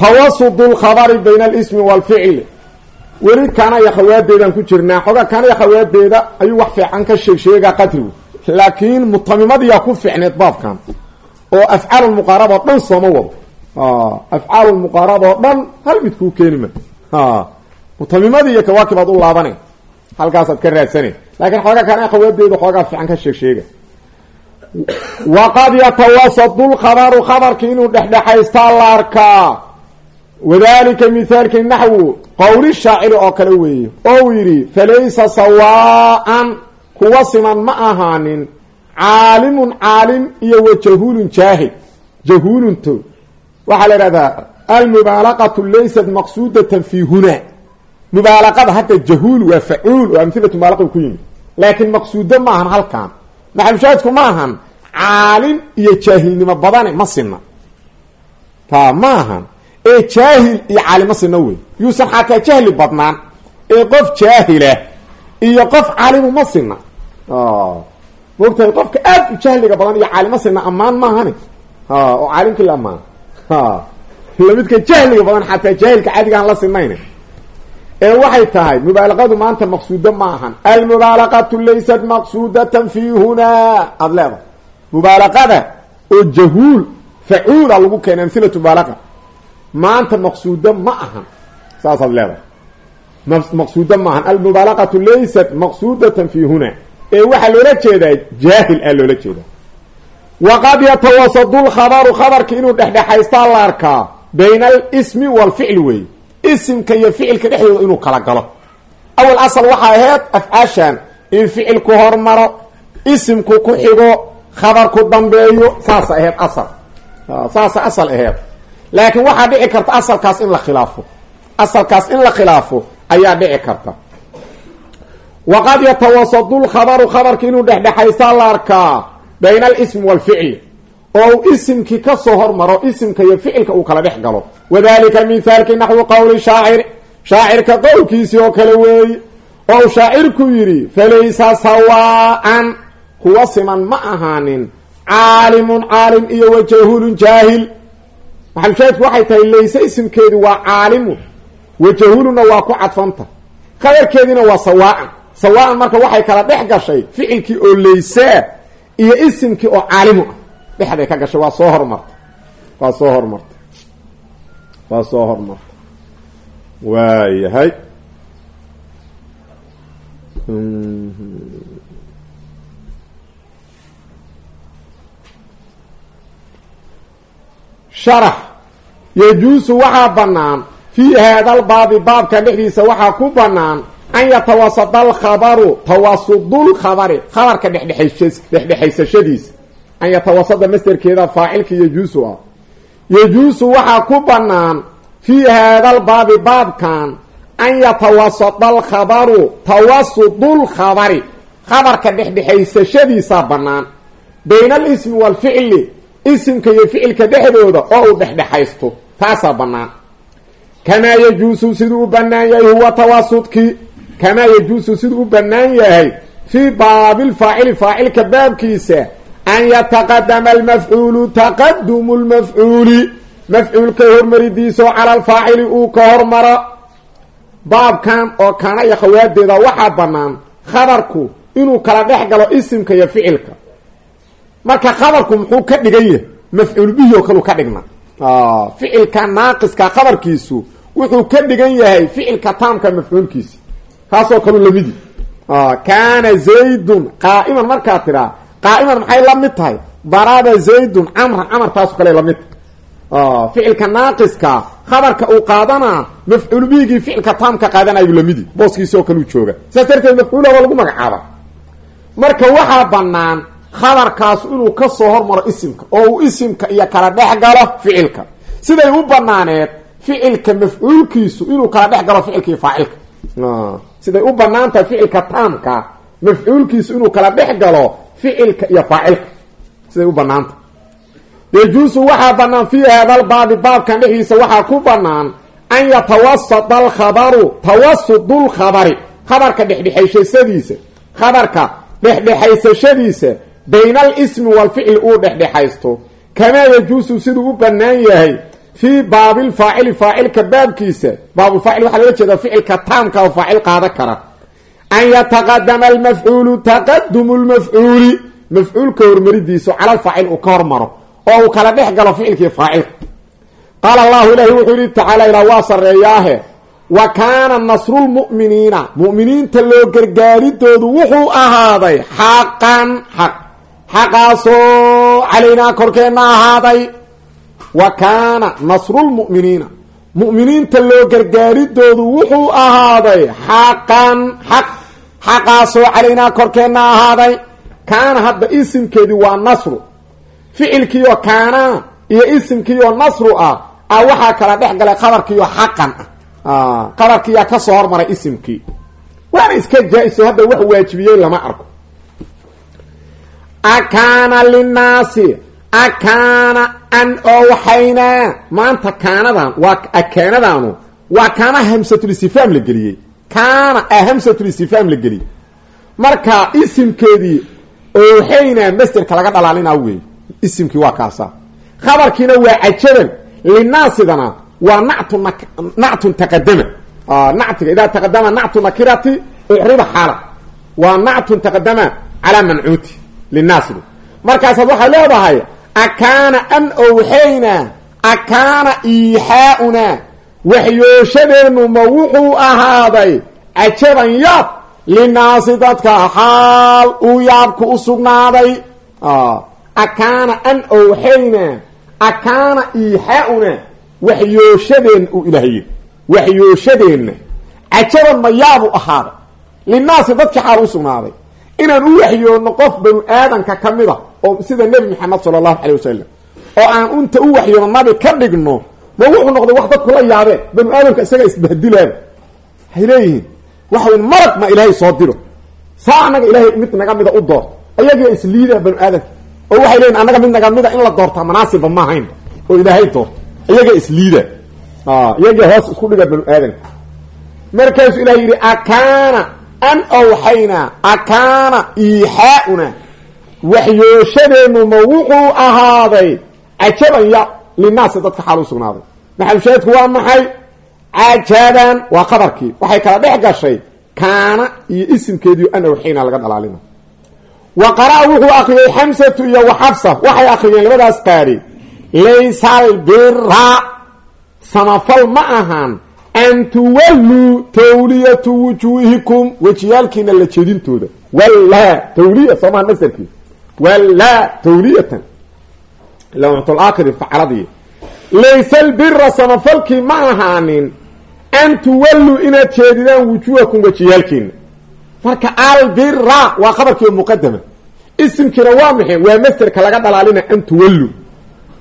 tawasud lkhabari bayna alismi waalficli weli kanaya khawaadeedaan ku jirnaa xoogaa kanaya khawaadeeda ayuu wax fiican ka sheeg sheegaa qadrigu laakiin mutamimadiyaa ku fiicneed baabkan oo afcaal muqaaraba oo dhan sooma wado. Afcaal muqaaraba oo dhan hal mid kuu keeni ma. Mutamimadii iyo kawaakib aad u laabane halkaasaad ka raadsane. Laakiin xoogaa kanaya khawaadeeda xoogaa fiican ka sheeg sheega. Waqad yatawasadu lkhabaru khabarki inuu dhexdhexaystaa la wadalika mithaalki naxwu qowli shaaciri oo kale weeye oo uu yidhi falaysa sawaa'an kuwa siman ma ahaanin caalimun caalim iyo wa jahuulun jaahil. Jahuulunto waxaa la idhahdaa almubaalaqatu laysat maqsuudatan fi huna. Mubaalaqada hadda jahuul waa facuul oo amhilatu mubaalaqa ku yimid laakiin maqsuudo ma ahan halkan maxalushaadku ma ahan caalim iyo jaahilnimo badane ma sinna. Ta ee jaahil iyo caalimo sina wey. Yuusan xataa jahli badnaan ee qof jaahila iyo qof caalimu ma sina moogtahay qofka aad u jahliga badan iyo caalimo sina ammaan maahani? Oo caalimkii la ammaan lamidka jahliga badan xataa jaahilka caadigaan la sinayn ee waxay tahay mubaalaqadu maanta maqsuudo ma ahan. Almubaalaqatu laysat maqsuudatan fi hunaa. Aada leedahay. Mubaalaqada oo jahuul facuula lagu keenay amhilatu mubaalaqa maanta maqsuudo ma ahan. Saasaad leedahay. Maqsuudo ma ahan. Almubaalaqatu laysat maqsuudatan fi huna. Ee waxaa loola jeedaa jaahil aa loola jeedaa waqad yatawasadu lkhabaru khabarka inuu dhexdhexaystaa la arkaa bayna alismi waalficli wey isimka iyo ficilka dhexdooda inuu kala galo. Awal asal waxaa ahayd afcaashan in ficilku hormaro isimku ku xigo khabarku dambeeyo saasa ahayd asal. Saasa asal ahayd laakiin waxaa dhici karta asalkaas in la khilaafo. Asalkaas in la khilaafo ayaa dhici karta. Waqad yatawasadu lkhabaru khabarka inuu dhexdhexaystaa la arkaa bayna alismi waalficli oo uu isimkii ka soo hormaro isimka iyo ficilka uu kala dhex galo. Wadalika mithaalki naxwi qowli shaacir shaacirka qowlkiisii oo kale weeye oo u shaacirku yidhi falaysa sawaa'an kuwa siman ma ahaanin caalimun caalim iyo wa jahuulun jaahil maxalushaahidku waxay tahay layse isimkeedu waa caalimu. Wajahuluna waa ku cadfanta. Khabarkeediina waa sawaa'an sawaa'an marka waxay kala dhex gashay ficilkii oo laysaa iyo isimkii oo caalimu ah. Dhexday ka gashay waa soo hormarta waa soo hormarta waa soo hormarta waayahay sharax yajuusu waxaa bannaan fii haadalbaabi baabka dhexdiisa waxaa ku bannaan an yatawasada alkhabaru tawasudulkhabari khabarka dhexdhexaysashadiisa an yatawasada masderkeeda faacilka yajuusu ah. Yajuusu waxaa ku bannaan fii haadalbaabi baabkan an yatawasada alkhabaru tawasudulkhabari khabarka dhexdhexaysashadiisaa bannaan. Bayna alismi waalficli isimka iyo ficilka dhexdooda oo uu dhexdhexaysto taasaa bannaan. Kamaa yajuusu siduu u bannaan yahay huwa tawaasudkii. Kamaa yajuusu siduu u bannaan yahay fii baabilfaacili faacilka baabkiisa an yataqadama almafcuulu taqadumu lmafcuuli mafcuulka hormaridiisao cala alfaacili uu ka hormaro. Baabkan oo kaana iyo khawaadeeda waxaa bannaan khabarku inuu kala dhex galo isimka iyo ficilka marka khabarku muxuu ka dhigan yahay mafcuul bihi oo kaleu ka dhigna. Ficilka naaqiska khabarkiisu wuxuu ka dhigan yahay ficilka taamka mafcuulkiisa kaasoo kaleu lamidi kaana zaydun qaa'iman markaa tidhaa qaa'iman maxay la mid tahay? Daraba zaydun camran camar taasoo kale la mid. Tahay ficilka naaqiska khabarka uu qaadanaa mafcuul bihigii ficilka taamka qaadanayu lamidi booskiisi oo kaleu jooga. Saas darteed mafcuula waa lagu magacaaba marka waxaa bannaan khabarkaas inuu ka soo hormaro isimka oo uu isimka iyo kala dhex galo ficilka. Siday u banaaneed ficilka mafcuulkiisu inuu kala dhex galo ficilka iyo faacilka. Siday u bannaan tahay ficilka taamka mafcuulkiisu inuu kala dhex galo ficilka iyo faacilka. Siday u banaanta yajuusu waxaa banaan fii haadalbaabi baabkan dhexdiisa waxaa ku banaan an yatawasata alkhabaru tawasudulkhabari khabarka dhexdhexaysashadiisa khabarka dhexdhexaysashadiisa bayna alismi walficli uu dhexdhexaysto. Kamaa yajuusu siduu u banaan yahay fii baabilfaacili faacilka baabkiisa. Baabulfaacil waxaa loola jeeda ficilka taamka oo faacil qaada kara. An yataqadama almafcuulu taqadumu lmafcuuli mafcuulka hormaridiisu cala alfaacil uu ka hormaro oo uu kala dhex galo ficilkii faacilka qaala allahu ilaahi wuxuu yihi tacaala ilaa waa sarreeyaahe. Wa kaana nasrulmu'miniina mu'miniinta loo gargaaridoodu wuxuu ahaaday xaqan xaq xaqaasoo calaynaa korkeenna ahaaday. Wa kaana nasrulmu'miniina mu'miniinta loo gargaaridoodu wuxuu ahaaday xaqan xaq xaqaasoo calaynaa korkeenna ahaaday. Kaana hadda isimkeedii waa nasru. Ficilkiioo kaana iyo isimkiioo nasru ah a waxaa kala dhex galay qabarkiioo xaqan. Ah qabarkiiyaa ka soo hormaray isimkii. Waana iska jaa-iso hadda wax waajibiyey lama arko akaana linnaasi akaana an owxaynaa maanta kaanadan waa akaanadaanu waa kaana hamsatulistifaam la geliyey. Kaana a hamsatulistifaam la geliyey. Marka isimkeedii owxaynaa masderka laga dhalaalinaa wey isimkii waa kaasa. Khabarkiina waa cajaban linaasidana waa natu nactun taqadama nactiga idaa taqadama nactu nakirati ucriba xaala waa nactun taqadama calaa mancuuti linaasidu markaasaad waxaad leedahay akaana an owxaynaa akaana iixaaunaa waxyooshadeennu ma wuxuu ahaaday cajaban yaab linaasi dadka xaal uu yaabku u sugnaaday akaana an owxaynaa akaana iixaaunaa waxyooshadeenna uu yidhi waxyooshadeenna cajaban ma yaabu ahaaday linaasi dadka xaal u sugnaaday inaan u waxyoonno qof banu aadanka ka mid a oo sida nebi maxamed sala allahu calay wasalam oo aan unta u waxyoono nabi ka dhigno ma wuxuu noqday wax dadku la yaabeen banu aadamka isaga isbahdilaaba waxay leeyihiin waxa wy marag ma ilaahay soo diro saa annaga ilaahay mid naga mida u doorto. Ayagiia isliida banu aadamka oo waxay leeyihiin annaga mid naga mida in la doortaa manaasibba ma ahayn. Oo ilaahay doorto. Iyaga isliida iyagia hoos isku dhiga banu aadamka markaasuu ilahay yidhi akaana an awxaynaa akaana iixaauna. Waxyooshadeennu ma wuxuu ahaaday cajaban ya linaasi dadka xaal u sugnaaday. Maxalushaahidku waa maxay? Cajaban waa qadarkii waxay kala dhex gashay kaana iyo isimkeediio an awxaynaa laga dhalaalina wa qara' wuxuu akriyey xamsatu iyo waxabsa waxay akriyeen labadaas qaadhi laysa albira samafal ma ahaan an tuwalluu tawliyatu wujuuhikum wejiyaalkiina la jeedintooda wallaa tawliya soomaha masderkii wallaa tawliyatan lawxatulaakhiri facaladiy laysa albira samafalkii ma ahaanin an tuwalluu inaad jeedidaan wujuuhakum wejiyaalkiina marka albira waa khabarkiioo muqadama isimkiina waa maxay waa masderka laga dhalaalina an tuwalluu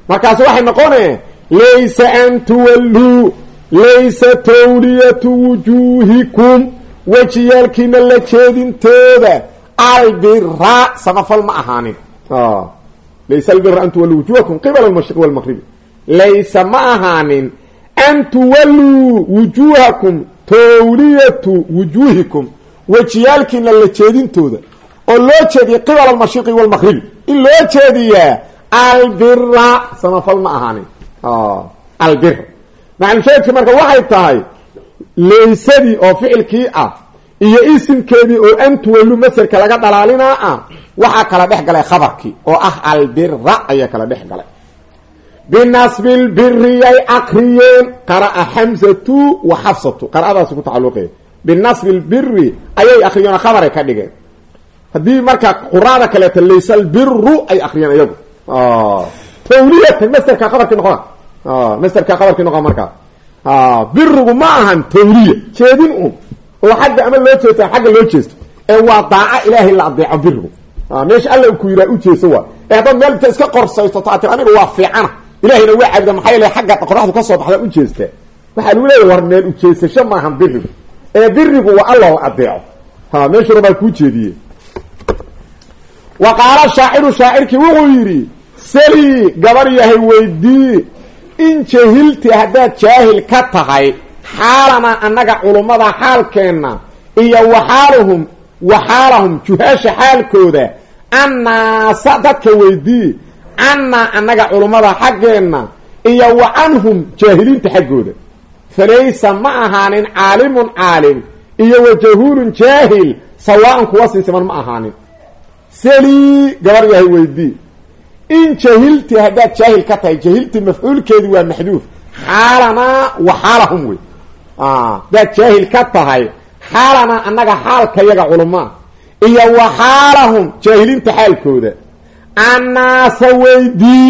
markaas waxay noqonaya laysa an tuwalluu laysa tawliyatu wujuuhikum wejiyaalkiina la jeedintooda albira samafal ma ahaanin laysa albira an tuwalluu wujuuhakum qibala almashriq walmaqribi laysa ma ahaanin an tuwalluu wujuuhakum tawliyatu wujuuhikum wejiyaalkiina la jeedintooda oo loo jeediya qibala almashriqi walmaqribi in loo jeediyaa albira samafal ma ahaanin macalsheedki marka waxay tahay laysadii oo ficilkii ah iyo isimkeedii oo an tuwallu maserka laga dhalaalinaa ah waxaa kala dhex galay khabarkii oo ah albira ayaa kala dhex galay. Binasbi lbiriyay akriyeen qara'a xamsatu wa xafsatu qara'adaasi ku tacaluqaya binasbi lbiri ayay akriyeen khabaray ka dhigeen. Haddii marka quraada kaleeto laysa albiru ay akriyeen iyagu. Tawliyatan masterka khabarkii noqona masterka khabarkii noqon markaa birigu ma ahan tawliya jeedin un oo xagga ama loo jeesto xagga loo jeesto. Ee waa daaco ilaahay la adeeco birigu meesha alla ku yiraa u jeeso waa. Ee haddaad meel inta iska qorsaysato atir aniga waa fiicana. Ilahayna waa caabuda maxaa yeele xagga qoraxdu ka soo baxda ujeesta waxaa lagu leeyahy war meel ujeesasho maahan birigu ee birigu waa alla la adeeco ha meeshuna baa kuu jeediye wa qaala shaaciru shaacirkii wuxuu yidhi sali gabar yahay weydii in jahilti haddaad jaahil ka tahay xaalanaa annaga culummada xaalkeenna iyo waxaaluhum waxaalahum juhaasha xaalkooda annaasa dadka weydii cannaa annaga culummada xaggeenna iyo wa canhum jaahiliinta xaggooda. Falaysa ma ahaanin caalimun caalim iyo wa jahuulun jaahil sawaan kuwa sinsiman ma ahaanin. Selii gabar yahay weydii in jahilti haddaad jaahil ka tahay jahilti mafcuulkeedi waa maxduuf. Xaalanaa wa xaalahum wey. Haddaad jaahil ka tahay xaalanaa annaga xaalkayaga culumaa iyo wa xaalahum jaahiliinta xaalkooda. Annaasa weydii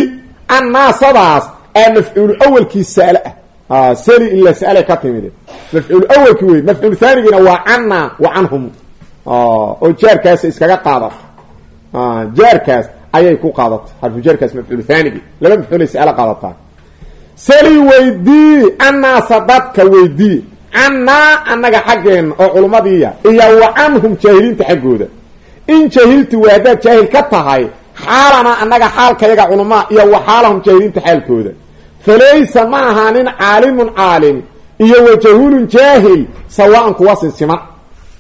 annaasadaas aa mafcuulu awalkii saale ah. Seli ila sale ka timid mafcuul awalki wey mafcuul haanigiina waa cannaa wa canhum oo jaarkaas iskaga qaadata jaarkaas ayay ku qaadatay xarfu jaarkaas mafcuul haanigi laba mafcuulay sale qaadataa. Sali weydii annaasa dadka weydii cannaa annaga xaggeenna oo culummadiiya iyo wa canhum jaahiliinta xaggooda. In jahilti waa haddaad jaahil ka tahay xaalanaa annaga xaalkayaga culumaa iyo wa xaalahum jaahiliinta xaalkooda. Falaysa ma ahaanin caalimun caalim iyo wa jahuulun jaahil sawaan kuwa sinsiman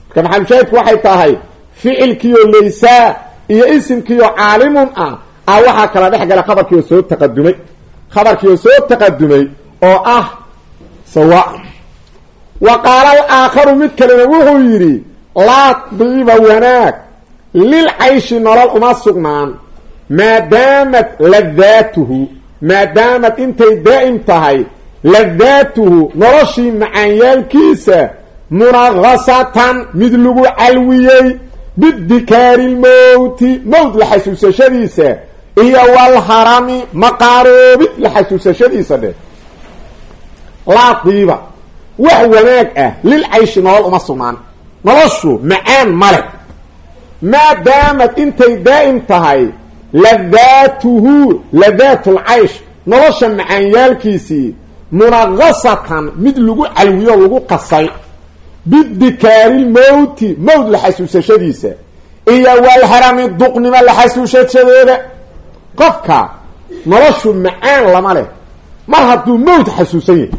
marka maxalushaahidku waxay tahay ficilkiioo laysaa iyo isimkiioo caalimun ah a waxaa kala dhex gala khabarkiioo soo taqadumay. Khabarkiioo soo taqadumay oo ah sawa. Wa qaala alaakharu mid kalena wuxuu yidhi laa diiba wanaag lil cayshi nolol uma sugnaan maadaamad ladaatuhu maadaamad intay daa'im tahay ladaatuhu noloshii macaanyaalkiisa munaqasatan mid lagu calwiyey bidikaari lmowti mowt la xasuusashadiisa. Iyo walharami maqaaroobid la xasuusashadiisa dheh laa diiba. Wax wanaag ah lil cayshi nolol uma sugnaan noloshu macaan male maadaamad intay daa'im tahay ladaatuhu ladaatulcaysh nolosha macaanyaalkiisii munaqasatan mid lagu calwiyo lagu qasay bidikaari lmowti mowt la xasuusashadiisa iyo walharami duqnimo la xasuusashadeeda qofka noloshu macaan lama leh mar hadduu mowt xasuusan yahay.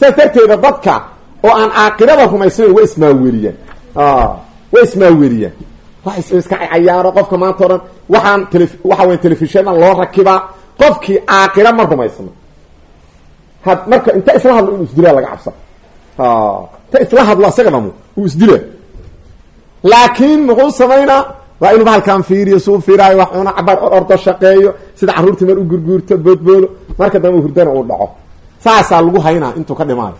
Saas darteeda dadka oo aan caaqirada rumaysnayn waa ismaaweriyaan waa ismaaweriyaan wax iska cayaaro qofka maanta o dhan. Waxaan tele waxa weya telefishonan loo rakibaa qofkii caaqira ma rumaysna marka inta isla hadlo inuu isdilaa laga cabsa inta isla hadlo isaga dhamu uu isdila laakiin muxuu samaynaa waa inuu bahalkaan fiiriyo suu fiiraayo wax una cabaar ordo shaqeeyo sida carruurtii mar u gurguurto boodboodo marka dambe hurdana uu dhaco. Saasaa lagu haynaa intuu ka dhimaayo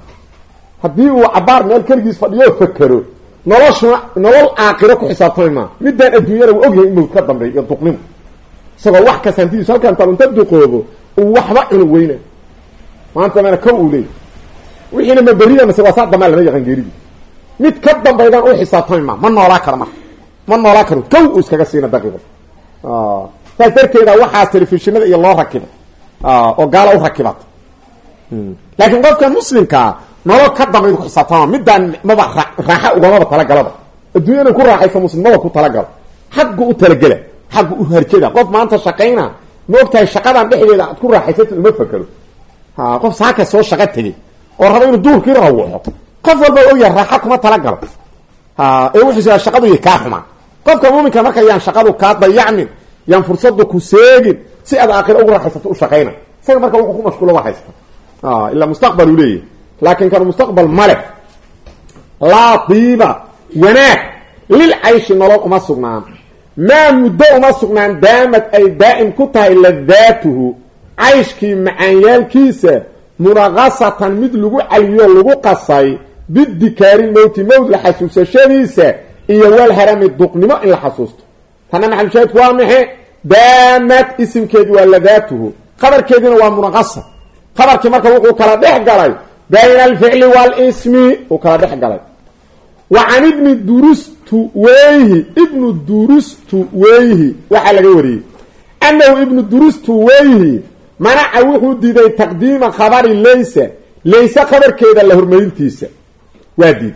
haddii uu cabaar meel keligiis fadhiyo fakero noloshuna nolol aakiro ku xisaabtami maa midaan adduunyana uu ogyahay in mawd ka dambeey iyo duqnimo isagoo wax kasta hantidiisu halkaan taal inta duqoobo uu waxba cunu weyna maanta mana kow uu leeyay wixiina ma beriya mase waa saa damaa lama yaqaan geeridi. Mid ka dambaydaan u xisaabtami maa ma noolaa karo marka ma noolaa karo kow uu iskaga siina daqiiqo. Saas darteeda waxaas telefishinada iyo loo rakibay. Oo gaala u rakibata laakiin qofka muslimkaa nolol ka dambaydu ku xisaabtama midaan maba raaxa ugamaba talagalaba adduunyana ku raaxaysa muslimada ku talagalo xaggu u talagela xaggu u harjada qof maanta shaqayna ma ogtahay shaqadan dhexdeeda aad ku raaxaysata uma fakero qof saaka soo shaqo tegey oo raba inuu duurkii rawuxo qof walba ogyahay raaxa kuma talagalo ee wuxuu shaqadu y kaa xumaa qofka muuminka marka yaan shaqadu kaa dayacmin yaan fursadu ku seegin si aad aakhira ugu raaxaysato u shaqayna. Isaga marka wuxuu ku mashquulo waa haysta ilaa mustaqbal uu leeyahy laakin kan mustaqbal male laa diiba wanaag. Lil cayshi nolol uma sugnaan. Maa muddo uma sugnaan daamad ay daa'im ku tahay ladaatuhu cayshkii macaanyaalkiisa munaqasatan mid lagu caliyo lagu qasay bidikaari mowti mowt la xasuusashadiisa iyo walharami duqnimo in la xasuusto. Tana maxalushaahidku waa maxe daamad isimkeedi waa ladaatuhu qabarkeediina waa munaqasa qabarkii marka wuxuu kala dhex galay bayna alficli walismi uu kala dhex galay. Wa can ibni durustu weyhi ibnu durustu weyhi waxaa laga wariyey. Annahu ibnu durustu weyhi manaca wuxuu diiday taqdiima khabari laysa layse khabarkeeda la hormarintiisa. Waa diid.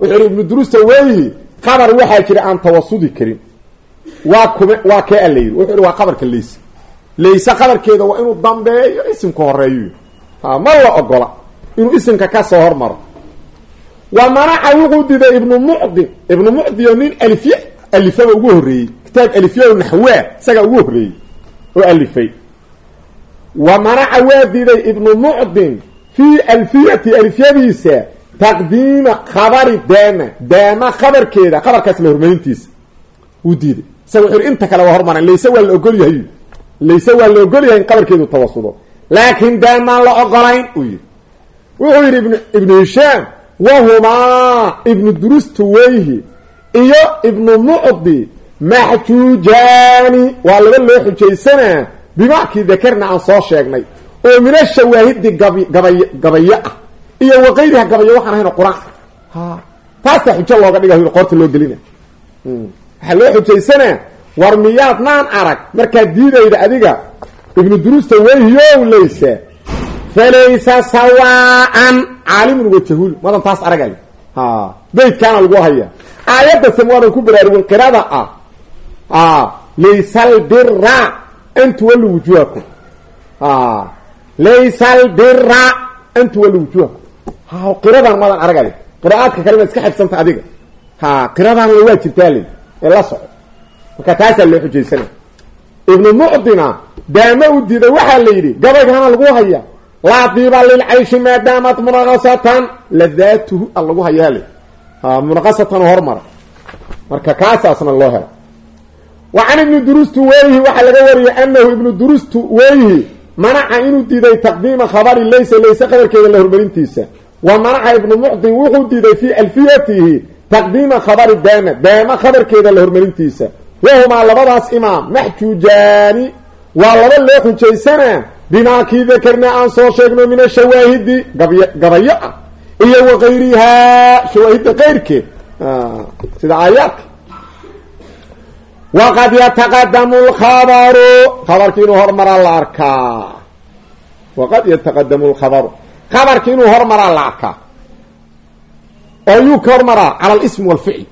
Wuxuu ihi ibnu durusta weyhi khabar waxaa jira aan tawasudi karin. Waa kume waa kee alla yidhi wuxuu ihi waa khabarka layse layse khabarkeeda waa inuu dambeeyo isimka horeeyo ha ma la ogola inuu isimka ka soo hormaro. Wa manaca wuxuu diiday ibnu mucdin ibnu mucdiyo nin alifye alifaba ugu horreeyey. Kitaab alifya naxwaa isagaa ugu horreeyey oo alifay wa manaca waa diiday ibnu mucdin fii alfiyati alifyadiisa taqdiima khabari daama daama khabarkeeda khabarkaas la hormarintiisa wuu diiday. Isaga wuxu inta kale waa hormaran layse waa la ogol yahay layse waa la ogol yahay in qabarkeedu tawasudo. Laakiin daamaan la ogolayn uu yidhi. Wuxuu yidhi ibn ibnu hishaam wahumaa ibnu durustuweyhi iyo ibnu mucdi maxjuujaani waa laba loo xujaysanaa bimaakii dakarna aan soo sheegnay oo min ashawaahidi gab gabay gabayo ah iyo waqayriha gabayo waxaan ahayn qur'aan. Ha taasaa xujo looga dhiga qoorta loo gelina. Waxaa loo xujaysanaa war miyaad naan arag markaad diidayda adiga ibnu durusta weyhiyow laysa falaysa sawaan caalimun wajahuul madan taas aragal ha beydkaana lagu haya aayadda samwaadan ku baraarugin qirada ah. Laysa albira an tuwallu wujuhakum laysa albira an tuwallu wujuhakum ha qiradan madan aragal qira'aadka kale maad iska xifsanta adiga ha qiradaana waa jirtaa le ee la soco marka taasaa loo xujaysanaya ibnu mucdina daama u diiday waxaa la yidhi gabaygana lagu haya laa diiba lilcayshi maadaamat munaqasatan ladaatuhu a lagu hayaa le munaqasatan hormara marka kaasaasna loo helo wa can ibni durustu weyhi waxaa laga wariyay anahu ibnu durustu weyhi manaca inuu diiday taqdiima khabari laysa layse khabarkeeda la hormarintiisa wa manaca ibnu mucdin wuxuu diiday fii alfiyatihi taqdiima khabari daama daama khabarkeeda la hormarintiisa wahumaa labadaas imaam maxjuujaani waa laba loo xujaysanaa bimaa kii dakarnaa aan soo sheegno min ashawaahidi gabay gabayo ah iyo wakayrihaa shawaahidda keyrkeed sida waqad yataqadamu lkhabaru khabarki inuu hormaraa la arkaa waqad yataqadamu lkhabaru khabarki inuu hormaraa la arkaa oo yuu ka hormaraa cala alismi walficl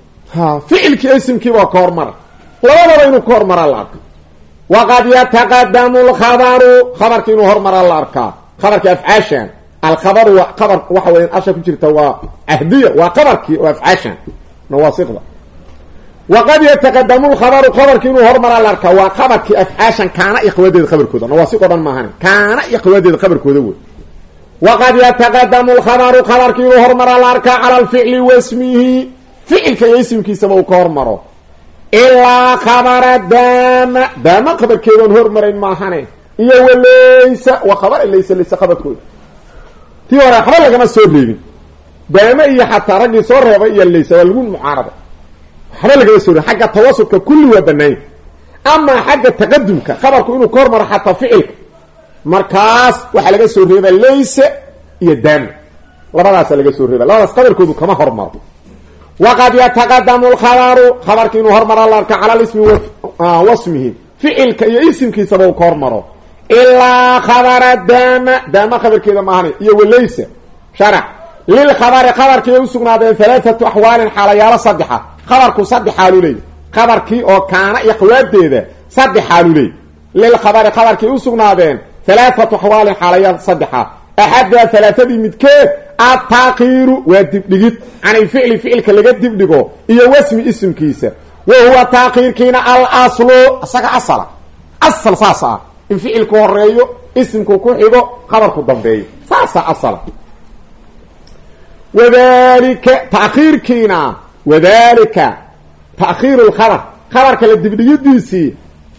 ficilkii ismkiibaa ka hormara labadaba inuu ka hormaraa la arkaa waqad yataqadamu lkhabaru khabarki inuu hormaraa la arkaa khabarki afcaashan alkhabaru waa qabar waxa weya asha ku jirta waa ahdiya waa qabarkii oo afcaashan nawaasiqda waqad yataqadamu lkhabaru khabarki inuu hormaraa la arkaa waa qabarkii afcaashan kaana iyo qawadeeda khabarkooda nawaasiq o dhan maahan kaana iyo qawadeeda khabarkooda wey waqad yataqadamu lkhabaru khabarki inuu hormaraa la arkaa cala alficli wasmihi ficilka iyo ismkiisaba uu ka hormaro ilaa khabara daama daama khabarkeedoon hormarayn maahane iyo walaysa wa khabara laysa laysa khabarkooda tii hore waxba lagama soo reebin daama iyo xataa raggii waxba lagama soo xagga tawasudka kulli waa banaanya amaa xagga taqadumka khabarku inuu ka hormaro xataa ficilka. Markaas waxaa laga soo reeba laysa iyo daama labadaasa laga soo reeba labadaas khabarkoodu kama hormaro waqad yataqadamu lkhabaru khabarki inuu hormaro la arka cala lismi wasmihi. Ficilka iyo isimkiisaba uu ka hormaro ilaa khabara daama daama khabarkeeda maahani iyo walaysa. Sharac lilkhabari khabarkii ay usugnaadeen halaathatu axwaalin xaalayaalo saddexa khabarku saddex xaalu leey. Khabarkii oo kaana iyo khawaadeeda saddex xaalu leey. Lilkhabari khabarkii usugnaadeen halaathatu axwaalin xaalayaal saddexa. Axaddaa halaathadii midkeed attaakiiru waa dibdhigid. Can ilficli ficilka laga dibdhigo iyo wasmi isimkiisa. Wa huwa taakiirkiina alaslu isaga asala. Asal saas ah. In ficilku horeeyo isimku ku xigo khabarku dambeeyo. Saasa asala. Wadalika takiirkiina wadalika taakhiiru lkhabar khabarka la dibdhigidiisii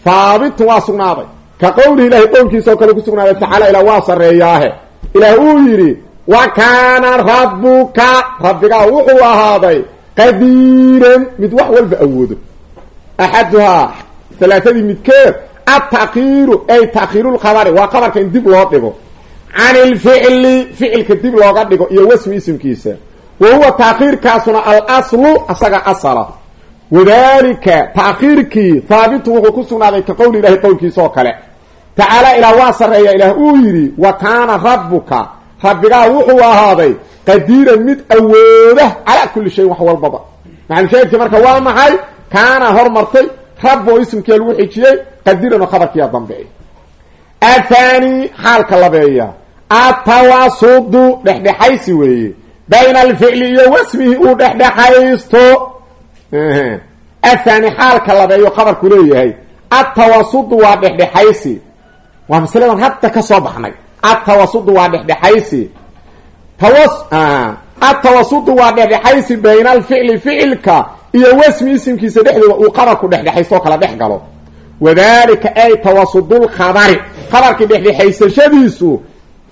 haabitun waa sugnaaday. Ka qowlihi ilahay qowlkiisa oo kale ku sugnaaday tacaala ilah waa sareeyaahe ilaah uu yidhi wa kaana rabbuka rabbigaa wuxuu ahaaday qadiiran. Mid wax walba awoodo. Axaduhaa halaaadii midkeed atakiiru ay takiiru lkhabari waa qabarka in dib loo dhigo. Can ilficli ficilka dib looga dhigo iyo wasmi isimkiisa wa huwa taakhiirkaasuna alaslu asaga asala wadalika taakhiirkii haabitun wuxuu ku sugnaaday ka qowli ilahi qowlkiisa oo kale tacaala ilaah waa sarreeya ilaah uu yidhi wa kaana rabbuka rabbigaa wuxuu ahaaday qadiiran mid awooda calaa kulli shayin wax walbaba maxalushaahidkii marka waa maxay kaana hormartay rabb oo ismkiia lagu xijiyey qadiiran oo khabarkiiya dambeeya athani xaalka labeeya atawasudu dhexdhexaysi weeye bayna alficli iyo wasmihi uu dhexdhexaysto. Athani xaalka labeeyo khabarku leeyahay. Atawasudu waa dhexdhexaysi. Waa masaladan hadda ka soo baxnay. Atawasudu waa dhexdhexaysi. Atawasudu waa dhexdhexaysi bayna alficli ficilka iyo wasmi isimkiisa dhexdooda uu qabarku dhexdhexaysto oo kala dhex galo. Wadalika ay tawasudulkhabari khabarkii dhexdhexaysashadiisu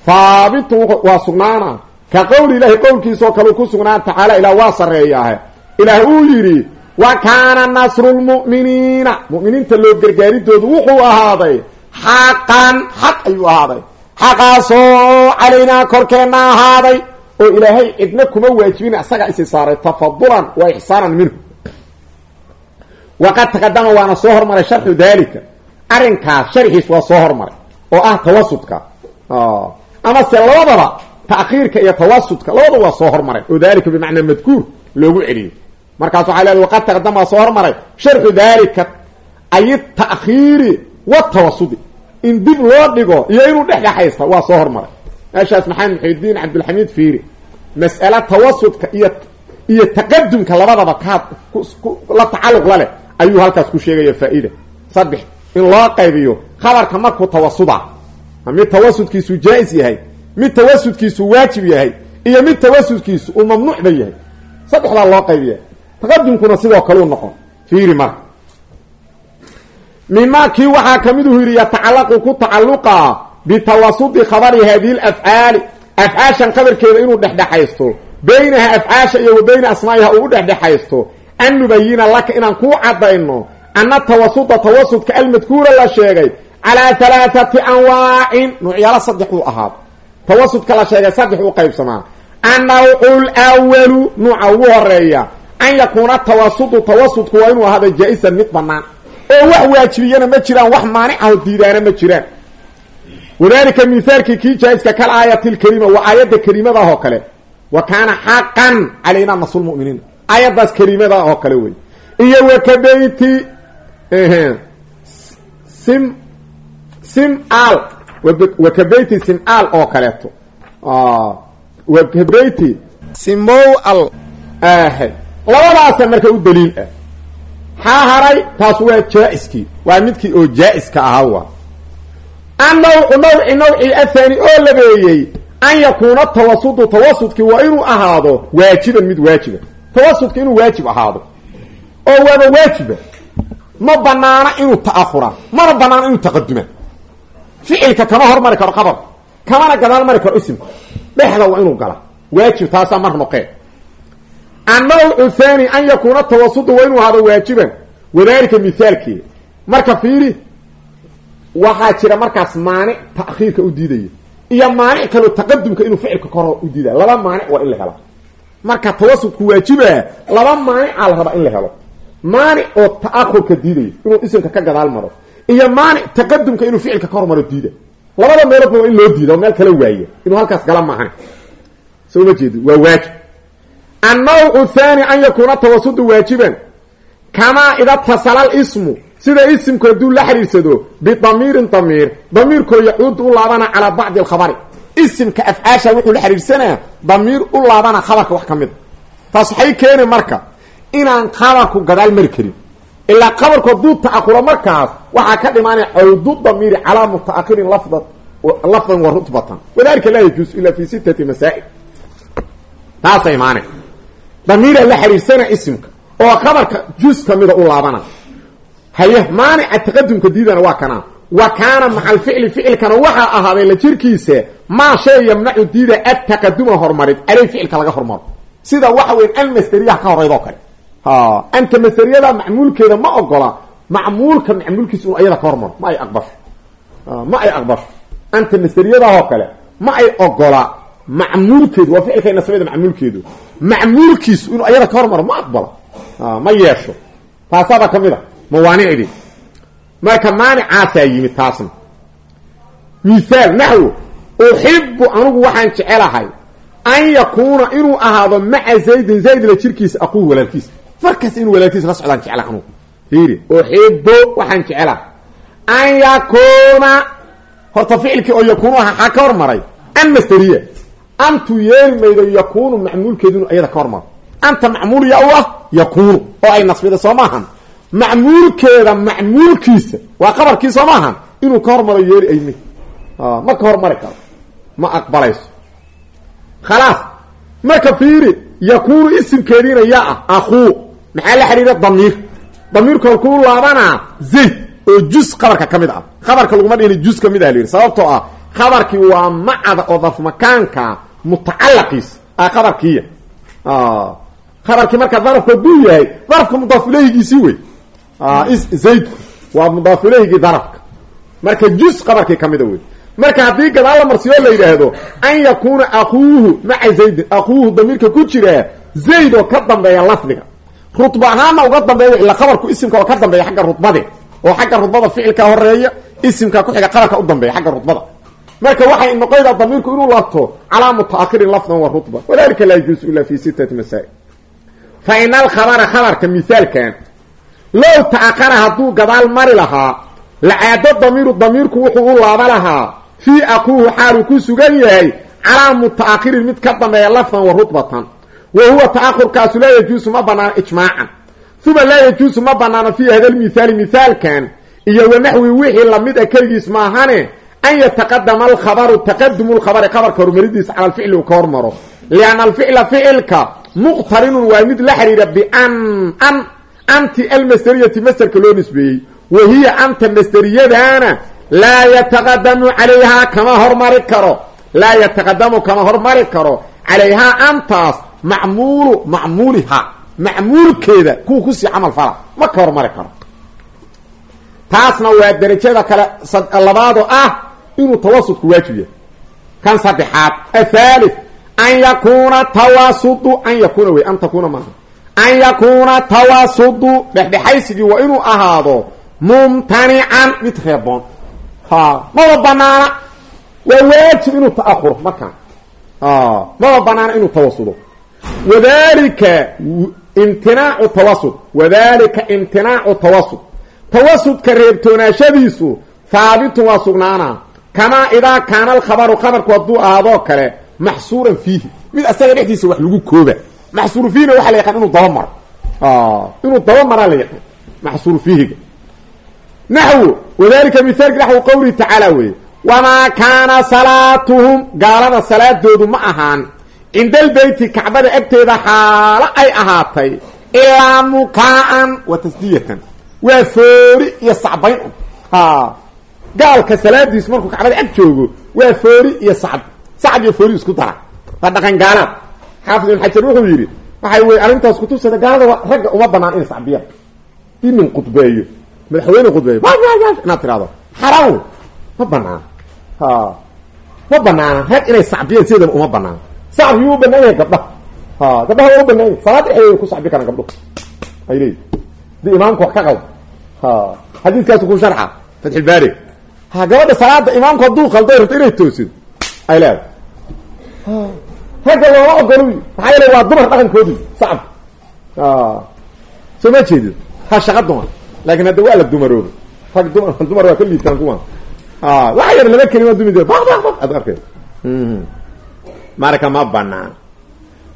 haabitun waa sugnaana ka qowli ilaahi qowlkiisaoo kale ku sugnaan tacaala ilaah waa sarreeyaahe. Ilaah uu yidhi wa kaana nasru lmu'miniina mu'miniinta loo gargaaridoodu wuxuu ahaaday xaqan xaq ayuu ahaaday. Xaqaasoo calaynaa korkeenna ahaaday. Oo ilaahay cidna kuma waajibin isaga isi saaray tafadulan wa ixsaanan minhu. Waqad taqadama waana soo hormaray sharxu dalika arrinkaas sharxiis waa soo hormaray oo ah tawasudka. Ama se labadaba ta'khiirka iyo tawasudka labadaba waa soo hormaray. Oo dalika bimacnaa madkuur loogu celiyey markaas waxaa leedahay waqad taqadama waa soo hormaray. Sharxu dalika ay ta'khiiri watawasudi in dib loo dhigo iyo inuu dhexdhexaysta waa soo hormaray. Meeshaas maxamed muxidiin cabdilxamiid fiiri mas'ale tawasudka iyo iyo taqadumka labadaba kaad la tacalluq la leh ayuu halkaas ku sheegaya faa-ida saddex in loo qaybiyo khabarka markuu tawasuda mid tawasudkiisu jaa-is yahay mid tawasudkiisu waajib yahay iyo mid tawasudkiisu uu mamnuucba yahay. Saddexdaa loo qaybiya taqadumkuna sidoo kaleu noqon. Fiiri marka mimaa kii waxaa ka miduhu yidhi yatacallaqu ku tacalluqa bitawasudi khabari hadihi lafcaali afcaashan qabarkeeda inuu dhexdhexaysto baynaha afcaasha iyo wa bayna asmaa'iha uu u dhexdhexaysto an nubayina laka inaan kuu caddayno ana tawasuda tawasudka almadkuura la sheegay calaa halaathati anwaacin. Nuucyaalo saddex uu ahaado tawasudka la sheegay saddex u qaybsamaa. Annawcu lwalu nuuca ugu horreeya an yakuuna tawasudu tawasudku waa inuu ahaado jaa-isan mid bannaan. Oo wax waajibiyana ma jiraan wax maanicaho diidaana ma jiraan. Wadalika mithaalkii kii jaa-iska kal aayati lkarima waa aayadda kariimadaah oo kale. Wa kaana xaqan calayna nasrulmuminiin aayaddaas kariimadaah oo kale wey. Iyo wakabeyti sim sim-aal wakabeyti sim-aal oo kaleeto. Wakabeyti simow-al ahe labadaasa marka u daliil ah. Maxaa haray taas waa jaa-iskii. Waa midkii oo jaa-iska ahaa waa. Annawcu nawci nawcii athani oo labeeyey an yakuuna tawasudu tawasudkii waa inuu ahaado waajiban mid waajiba tawasudka inuu waajib ahaado. Oo waaba waajiba ma banaana inuu ta'ahura mana banaana inuu taqaduma ficilka kama hormari karo qabar kamana gadaal mari karo isimka dhexda waa inuu gala. Waajib taasaa mar noqee. Annawcu thani an yakuuna tawasudu waa inuu ahaado waajiban. Wadalika mithaalkeeda marka fiiri waxaa jira markaas maanic ta'khiirka u diidaya iyo maanic kaloo taqadumka inuu ficilka koro u diidaya laba maanic waa in la helo. Marka tawasudku waajibaa laba maanicaa la rabaa in la helo. Maanic oo ta'ahurka diidaya inuu isimka ka gadaal maro iyo maanic taqadumka inuu ficilka ka hormaro diida. Labada meeloodna waa in loo diida oo meel kala waaya inuu halkaas gala maahan soo ma jeedi waa waajib. Annawcu an yakuuna tawasudu waajiban. Kamaa ida tasala alismu sida isimku hadduu la xiriirsado bidamiirin damiir. Damiirkoo yacuudu u laabana calaa bacdi alkhabari. Isimka afcaasha wuxuu la xiriirsanaya damiir u laabana khabarka wax ka mid. Taas waxay keeni marka inaan khabarku gadaal mari karin ilaa khabarku hadduu ta'ahuro markaas waxaa ka dhimaanaya cawdu damiiri calaa muta'ahirin lafdan lafdan wa rutbatan. Wadalika laa yajuus ila fi sittati masaa'il. Taasa imaanay damiira la xiriirsana isimka oo khabarka jus kamida u laabana haye maanica taqadumka diidana waa kanaa wa kaana maca alficli ficilkana waxaa ahaaday la jirkiisa maa shay yamnacu diida ataqaduma horumarid aley ficilka laga hormaro. Sida waxa almasderiyaha ka horeyd oo kale anta masderiyada macmuulkeeda ma ogola macmuulka macmuulkiisa inu ayada ka hormaro ma ay aqbasho ma ay aqbasho anta masderiyadaahoo kale ma ay ogola macmuulkeedu waa ficilka nasbada macmuulkeedu. Macmuulkiisu inuu ayada ka hormaro ma aqbalo ma yeesho. Taasaaba ka mid a mawaanicdii marka maanicaasaa yimid taasna. Mithaal naxwo uxibu anigu waxaan jecelahay an yakuuna inuu ahaado maca zaydin zayd la jirkiisa aquuhu walaalkiisa markaas inuu walaalkiisa la socdaan jecla anugu. Fiiri. Uxibu waxaan jecelahay an yakuuna. Horta ficilkii oo yakuunu aha xaa ka hormaray. An masteriya antu yeeli maydo yakuunu macmuulkeedu inu iyada ka hormaro. Anta macmuul ya u ah yakuunu. Oo ay nasbida soo maahan macmuulkeeda macmuulkiisa waa qabarkii soo maahan inuu ka hormaro yeeli ayme ma ka hormari karo. Ma aqbalayso. Khalaas. Marka fiiri yakuunu isimkeediina yaa ah akuu maxaa la xidhiira damiir. Damiirku halkuu laabanaa zayd oo jus qabarka ka mid ah. Qabarka laguma dhihini jus ka mid ah sababtoo ah qabarkii waa macada oo dafmakaanka mutacalaqiisa ah qabarkiiya qabarkii markaa darafku hadduu yahay darafka mudaaf ileyhigiisii wey zaydku waa mudaaf ileyhigii darafka. Marka jus qabarkii ka mida wey marka haddii gadaal la marsiyo la yidhaahdo an yakuuna akuuhu maca zaydin akuuhu damiirka ku jiraa zayd oo ka dambeeya lafdiga rudba ahaana uga dambeeya ila qabarku isimka oo ka dambeeya xagga rudbade oo xagga rudbada ficilka horreeya isimka ku xiga qabarka u dambeeya xagga rudbada marka waxay noqoydaa damiirku inuu laabto calaa mutaakirin lafdan wa rudba wadalika laa yajuusu ila fi sitati masaa'il. Fa ina alkhabara khabarka mithaalkan low ta'akara hadduu gadaal mari lahaa lacaado damiiru damiirku wuxuu u laaba lahaa fii akuuhu xaaluu ku sugan yahay calaa muta'akhirin mid ka dambeeya lafdan wa rudbatan wa huwa ta'ahurkaasu laa yajuusu ma banaano ijmaacan. Uma laa yajuusu ma banaano fii hada lmithaali mithaalkan iyo wanaxwi wixii la mid a keligiis maahane an yataqadama alkhabaru taqadumu lkhabari khabarka horumaridiisa cala alficli uu ka hormaro. Lianna alficla ficilka muqtarinun waa mid la xidhiira bian an anti almasderiyati masderka loo nisbeeyey. Wa hiya anta masderiyadaana laa yataqadamu calayhaa kama hormari karo. Laa yataqadamu kama hormari karo. Calayhaa antaas macmuulu macmuuliha macmuulkeeda kuwa ku sii camal fala. Ma ka hormari karo. Taasna waa derajada kale labaadoo ah inuu tawasudku waajib yahay. Kan saddexaad athalith an yakuuna tawasudu an yakuuna wey an takuuna maaha. An yakuuna tawasudu dhexdhexaysigii waa inuu ahaado mumtanican mid reeboon. Ha maba banaana? Waa waajib inuu ta'ahuro markaan maba banaana inuu tawasudo wadalika imtinaacu tawasud wadalika imtinaacu tawasud tawasudka reebtoonaashadiisu haabitun waa sugnaana kamaa idaa kaana alkhabaru khabarku hadduu ahaadoo kale maxsuuran fiihi mid asaga dhexdiisa wax lagu kooba maxsuuru fiihina waxa la yaqaan inuu dabamaro inuu dabamaraa la yaqaan maxsuuru fiihiga naxwu wadalika mithaalki naxwu qawlihi tacaala weeye wamaa kaana salaatuhum gaalada salaadoodu ma ahaan cinda albeyti kacbada agteeda xaalo ay ahaatay ilaa mukaa'an wa tasdiyatan waa foori iyo sacbayn. Un gaalka salaadiis markuu kacbada ag joogo waa foori iyo sacb sacb iyo foori isku dara. Waa dhaqan gaalaad xaafid ibn xajar wuxuu yidhi waxay wey arrintaas kutusada gaalada ragga uma banaan inay sacbiyaan inin khudbeeyo madaxweyne khudbeeyo. Inaad tirahdo xaraam. Wey ma banaan. Ma banaana rag inay sacbiyaan sideedaba uma banaan yuu u banaan yahay gabdhaha ha gabdhaha waa u banaan yahay salaad dhexdeeda ku sacbi karaan gabdho. Ay leeyihi haddii imaamku wax ka qaldo ha xadiidkaasu ku sharxa. Fatxilbaari ha gabadha salaada imaamku hadduu qaldo rabto inay toosido ay leedahay ragga looma ogolo maxaa yeele waa dumar dhaqankoodii sacab. Soo ma jeedid ha shaqa dumar. Laakin hadda waa la dumarooba rag dumar dumar waa ka liibtaan kuwan waxa yar laba kelima dumi baq baq baq ad arkay marka ma banaan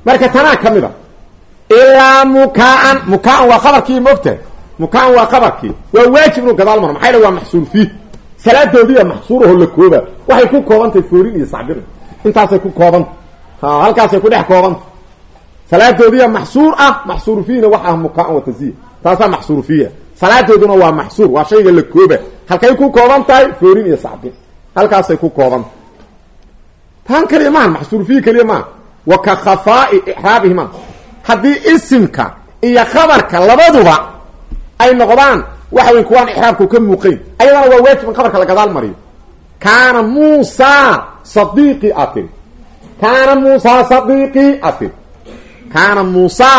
marka tanaa ka mid a ilaa mukaan mukaan waa qabarkii mogta mukaan waa qabarkii waa waajib inuu gadaal maro maxaa yele waa maxsuur fiih salaadoodiiya maxsuuraho la kooba. Waxay ku koobantahay foorin iyo sacbin intaasay ku koobanta halkaasay ku dhex koobanta salaadoodiiya maxsuur ah maxsuur fiihna waxa ah mukaan wa tasiya taasaa maxsuur fiiha salaadooduna waa maxsuur waa shayga la kooba. Halkay ku kooban tahay foorin iyo sacbin halkaasay ku koobanta taan kaliya maaha maxsuur fiih kaliya maaha wa ka khafaa'i ixraabihima. Haddii isimka iyo khabarka labaduba ay noqdaan waxa wey kuwaan ixraabku ka muuqayn ayadana waa waajib in khabarka la gadaal mariyo. Kaana muusa sadiiqi tiri kaana muusa sadiiqi tiri kaana muusa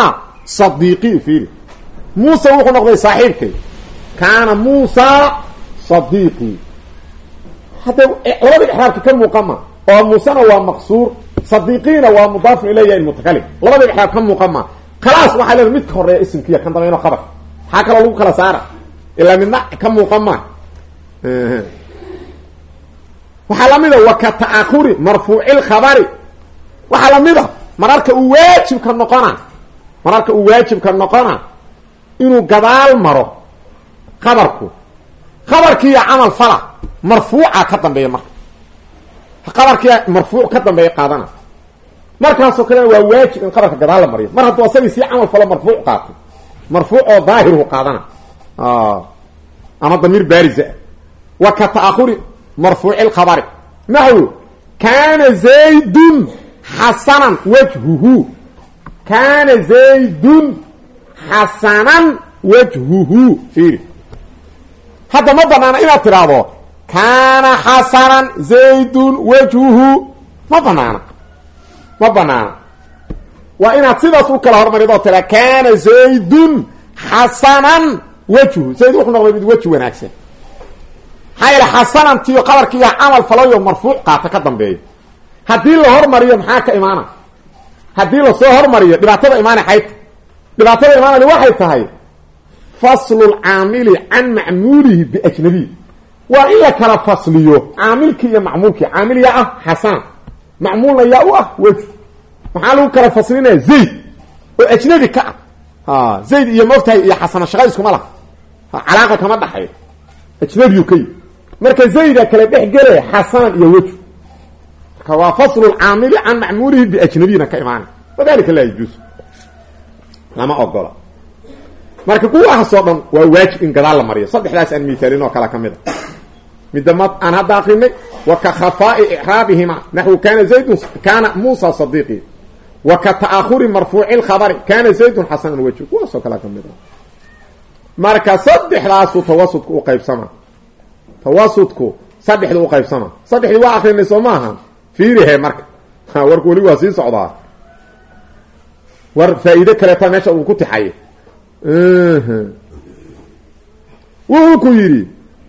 sadiiqi fiiri. Muusa wuxuu noqday saaxiibkay. Kaana muusa sadiiqi. Hadda labada ixraabka ka muuqama oo muusena waa maqsuur sadiiqiina waa mudaafun ilayya mutakalim labada ixraab ka muuqama khalaas waxaa leeda midka horreeya isimkiya kan dambayno qabar maxaa kaloo lagu kala saara ilaa midna ka muuqama waxaa lamida wa ka ta'ahuri marfuucil khabari. Waxaa lamida mararka uu waajibka noqona mararka uu waajibka noqona inuu gadaal maro qabarku qabarkiiya camal fala marfuuca ka dambeeya marka qabarkiiya marfuuc ka dambeeya qaadana. Markaasoo kalena waa waajib in qabarka gadaal la mariyo. Mar hadduu asagii sii camal falo marfuuc qaato marfuuc oo daahirhu qaadana. Ama damiir baariza. Wa ka ta'ahuri marfuuci lkhabari naxwu kaana zaydun xasanan wajhuhu. Kaana zaydun xasanan wajhuhu. Fiiri. Hadda ma banaana inaad tidhaahdo kaana xasanan zaydun wajhuhu ma banaana ma banaana waa inaad sidaas u kala hormaridoo tira kaana zaydun xasanan wajhu zayd wuxuu noqday mid weji wanaagsan maxaa yeele xasanantiiyo qabarkiiya camal falayo marfuuc qaata ka dambeeyo haddii la hormariyo maxaa ka imaana haddii la soo hormariyo dhibaatada imaana xayta dhibaatada imaanani waxay tahay faslu lcaamili can macmuulihi biajnabiy waa in la kala fasliyo caamilkii iyo macmuulkii. Caamil yaa ah xasan macmuulna yaa u ah weji maxaa lagu kala faslinaya zayd oo ajnabi ka ah. Zayd iyo moftahay iyo xasana shaqa iskuma laha. Calaaqa kama dhaxayo ajnabiyu ka yi marka zayda kala dhex gelaya xasanan iyo weju marka waa faslu lcaamili can macmuulihi biajnabiyna ka imaanay. Wadalika laa yajuus lama ogola. Marka kuwaasoo dhan waa waajib in gadaal la mariyo. Saddexdaas aan miaalin oo kale ka a midda ma aan hadda akrinay wa ka khafaa'i icraabihima naxwu kana zaydun kana muusa sadiiqi. Wa ka ta'ahuri marfuuci lkhabari kana zaydun xasanan wejhu kuwaasoo kale ka mid a marka saddexdaasu tawasudku u qaybsama. Tawasudku saddexdu u qaybsama. Saddexdii waa akrinay soo maaha fiirihe marka. Warku weli waa sii socdaa. War faa-iide kaleeta ku tixay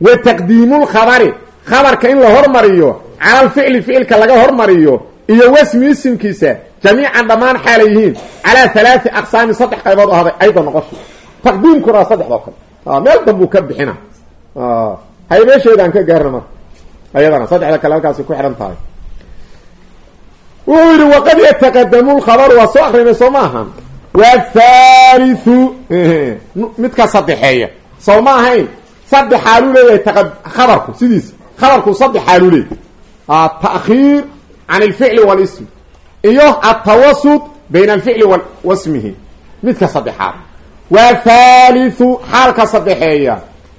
wa taqdiimulkhabari khabarka in la hormariyo cala alficli ficilka laga hormariyo iyo wasmi isimkiisa jamiican dhammaan xaalay yihiin. Calaa halaati aqsaami saddex qaybood ahday ayda noqosha taqdiimkuna waa saddexdoo kale. Meel danbuu ka bixina. Hay meesheedaan ka gaarna marka. Ayadana saddexda kale halkaasay ku xidhan tahay. Wuxuu yidhi waqad yataqadamu lkhabaru waa soo akrinay soo maaha wathalithu midka saddexeeya soo ma ahayn saddex xaaluu leeyahay khabarku sidiisa. Khabarku saddex xaaluu leeyahay. Ta'khiir can alficli walism iyo altawasud bayna alficli wasmihi. Midka saddexaad. Wathalithu xaalka saddexeeya.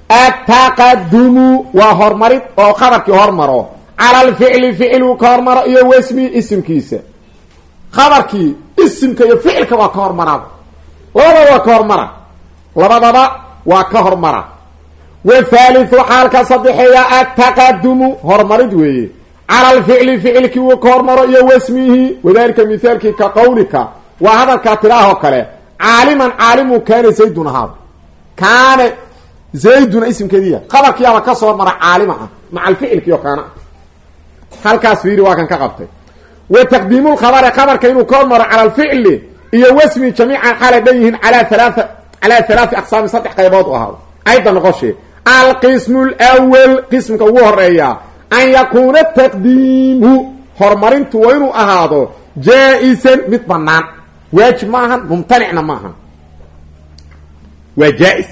Ataqadumu waa hormarid oo khabarkii hormaro. Cala alficli ficiluu ka hormaro iyo wasmi isimkiisa. Khabarkii isimka iyo ficilka waa ka labadaba waa ka hormara. Labadaba waa ka hormara wathalithu xaalka saddexeeya ataqadumu hormarid weeye. Cala alficli ficilkii uu ka hormaro iyo wasmihi wadalika mithaalkii ka qawlika. Waa hadalkaa tidaahoo kale. Caaliman caalimu kaana zaydun ahaada kaana zayduna isimkeediya qabarkiiaba ka soo hormara caalima ah maca alficilkii oo kaana. Halkaas fiiri waa kan ka qabtay. Wa taqdiimu lkhabari khabarka inuu ka hormaro cala alficli iyo wasmi jamiican xaalay dhan yihiin alaa alaa calaa halaati aqsaami saddex qaybood ahaado ayda noqoshee alqismu lwal qismka ugu horreeya an yakuuna taqdiimu horumarintu waa inuu ahaado jaa-isan mid banaan waajib ma ahan mumtanicna ma ahan waa jaa-is